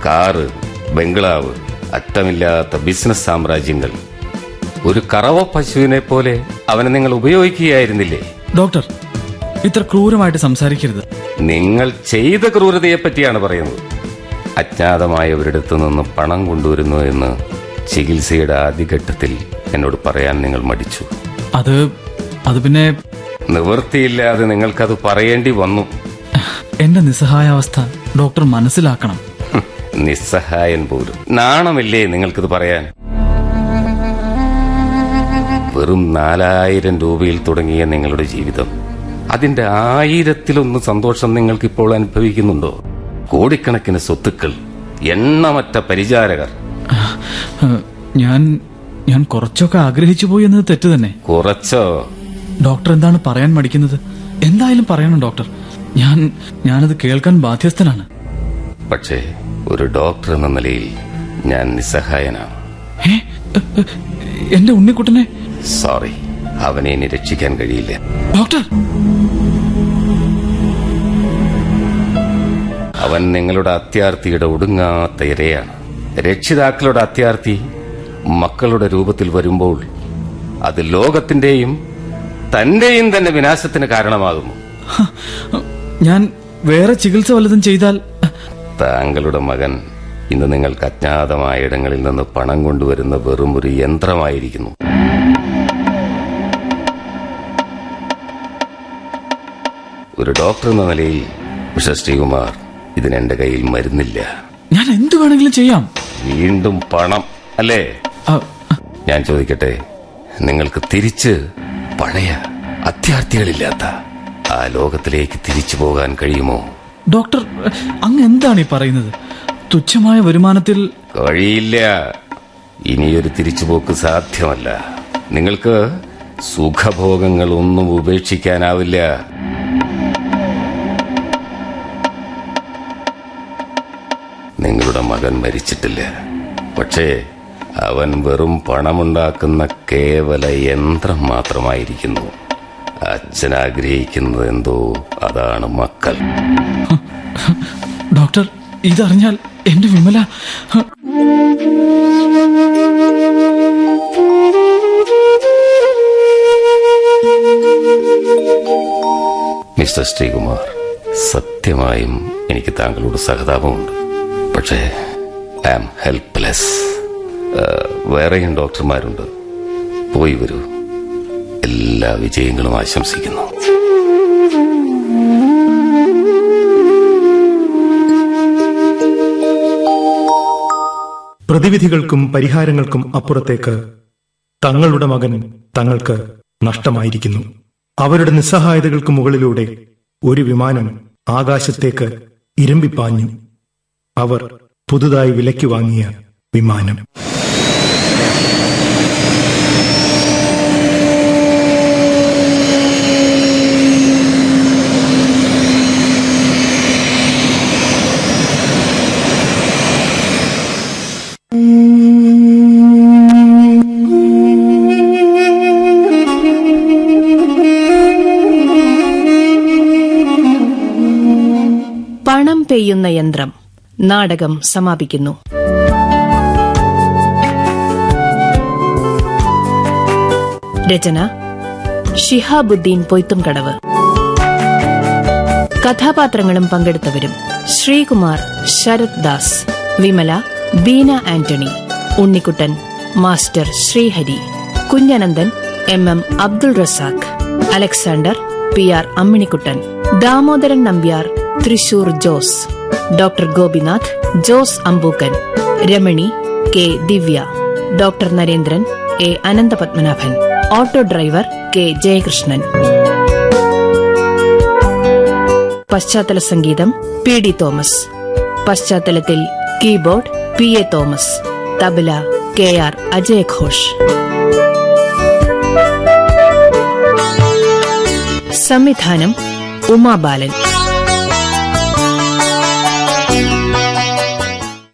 കാറ് ബംഗ്ലാവ് അറ്റമില്ലാത്ത ബിസിനസ് സാമ്രാജ്യങ്ങൾ. ഒരു കറവ പശുവിനെ പോലെ അവനെ നിങ്ങൾ ഉപയോഗിക്കുകയായിരുന്നില്ലേ? ഡോക്ടർ ഇത്ര ക്രൂരമായിട്ട് സംസാരിക്കരുത്. നിങ്ങൾ ചെയ്ത ക്രൂരതയെ പറ്റിയാണ് പറയുന്നത്. അജ്ഞാതമായവരിടത്തു നിന്ന് പണം കൊണ്ടുവരുന്നു എന്ന് ചികിത്സയുടെ ആദ്യഘട്ടത്തിൽ എന്നോട് പറയാൻ നിങ്ങൾ മടിച്ചു. അത് അത് പിന്നെ നിവൃത്തിയില്ലാതെ നിങ്ങൾക്കത് പറയേണ്ടി വന്നു. എന്റെ നിസ്സഹായാവസ്ഥ ഡോക്ടർ മനസ്സിലാക്കണം. നിസ്സഹായൻ പോലും. നാണമില്ലേ നിങ്ങൾക്കിത് പറയാൻ? വെറും നാലായിരം രൂപയിൽ തുടങ്ങിയ നിങ്ങളുടെ ജീവിതം. അതിന്റെ ആയിരത്തിലൊന്ന് സന്തോഷം നിങ്ങൾക്ക് ഇപ്പോൾ അനുഭവിക്കുന്നുണ്ടോ? കോടിക്കണക്കിന് സ്വത്തുക്കൾ എണ്ണമറ്റ പരിചാരകർ. ഞാൻ ഞാൻ കുറച്ചൊക്കെ ആഗ്രഹിച്ചു പോയി എന്നത് തെറ്റ് തന്നെ. കുറച്ചോ? ഡോക്ടർ എന്താണ് പറയാൻ മടിക്കുന്നത്? എന്തായാലും പറയണം ഡോക്ടർ. ഞാൻ ഞാനത് കേൾക്കാൻ ബാധ്യസ്ഥനാണ്. പക്ഷേ ഒരു ഡോക്ടർ എന്ന നിലയിൽ ഞാൻ നിസ്സഹായനാണ്. എന്റെ ഉണ്ണിക്കുട്ടനെ? സോറി അവനെ ഇനി രക്ഷിക്കാൻ കഴിയില്ല. ഡോക്ടർ! അവൻ നിങ്ങളുടെ അത്യാർത്ഥിയുടെ ഒടുങ്ങാത്ത ഇരയാണ്. രക്ഷിതാക്കളുടെ അത്യാർത്ഥി മക്കളുടെ രൂപത്തിൽ വരുമ്പോൾ അത് ലോകത്തിന്റെയും തന്റെയും തന്നെ വിനാശത്തിന് കാരണമാകുന്നു. ഞാൻ വേറെ ചികിത്സ വല്ലതും ചെയ്താൽ താങ്കളുടെ മകൻ ഇന്ന് നിങ്ങൾക്ക് അജ്ഞാതമായ ഇടങ്ങളിൽ നിന്ന് പണം കൊണ്ടുവരുന്ന വെറും ഒരു യന്ത്രമായിരിക്കുന്നു. ഒരു ഡോക്ടർ എന്ന നിലയിൽ മിസ്റ്റർ ശ്രീകുമാർ ഇതിന് എന്റെ കയ്യിൽ മരുന്നില്ല. ഞാൻ എന്ത് വേണമെങ്കിലും ചെയ്യാം. വീണ്ടും പണം അല്ലേ? ഞാൻ ചോദിക്കട്ടെ നിങ്ങൾക്ക് തിരിച്ച് പഴയ അത്യാർത്ഥികളില്ലാത്ത ആ ലോകത്തിലേക്ക് തിരിച്ചു പോകാൻ കഴിയുമോ? ഡോക്ടർ അങ്ങ് എന്താണ് ഈ പറയുന്നത്? തുച്ഛമായ വരുമാനത്തിൽ കഴിയില്ല. ഇനിയൊരു തിരിച്ചുപോക്ക് സാധ്യമല്ല. നിങ്ങൾക്ക് സുഖഭോഗങ്ങൾ ഒന്നും ഉപേക്ഷിക്കാനാവില്ല. നിങ്ങളുടെ മകൻ മരിച്ചിട്ടില്ല. പക്ഷേ അവൻ വെറും പണമുണ്ടാക്കുന്ന കേവല യന്ത്രം മാത്രമായിരിക്കുന്നു. അച്ഛൻ ആഗ്രഹിക്കുന്നത് എന്തോ അതാണ് മക്കൾ. ഡോക്ടർ ഇതറിഞ്ഞാൽ എന്റെ വിമല മിസ്റ്റർ ശ്രീകുമാർ സത്യമായും എനിക്ക് താങ്കളോട് സഹതാപമുണ്ട്. പക്ഷേ ഐ ആം ഹെൽപ്ലെസ്. വേറെയും ഡോക്ടർമാരുണ്ട്. പോയി വരൂ. എല്ലാ വിജയങ്ങളും ആശംസിക്കുന്നു. പ്രതിവിധികൾക്കും പരിഹാരങ്ങൾക്കും അപ്പുറത്തേക്ക് തങ്ങളുടെ മകൻ തങ്ങൾക്ക് നഷ്ടമായിരിക്കുന്നു. അവരുടെ നിസ്സഹായതകൾക്ക് മുകളിലൂടെ ഒരു വിമാനം ആകാശത്തേക്ക് ഇരമ്പിപ്പാഞ്ഞു. അവർ പുതുതായി വിലയ്ക്ക് വാങ്ങിയ വിമാനം. പെയ്യുന്ന യന്ത്രം. നാടകം സമാപിക്കുന്നു. രചന ഷിഹാബുദ്ദീൻ പൊയ്ത്തുംകടവ്. കഥാപാത്രങ്ങളും പങ്കെടുത്തവരും Sreekumar Sarath Das Vimala Beena Antony Unnikkuttan master Sreehari Kunjanandan M M Abdul Razak Alexander P R Amminikkuttan Damodaran Nambiar Thrissur Jose doctor Gopinath Jose Ambookkan Ramani K Divya doctor Narendran A Ananthapadmanabhan auto driver K Jayakrishnan. പശ്ചാത്തല സംഗീതം P D Thomas. പശ്ചാത്തലത്തിൽ keyboard P A Thomas. Tabla K R അജയഘോഷ്. സംവിധാനം ഉമാബാലൻ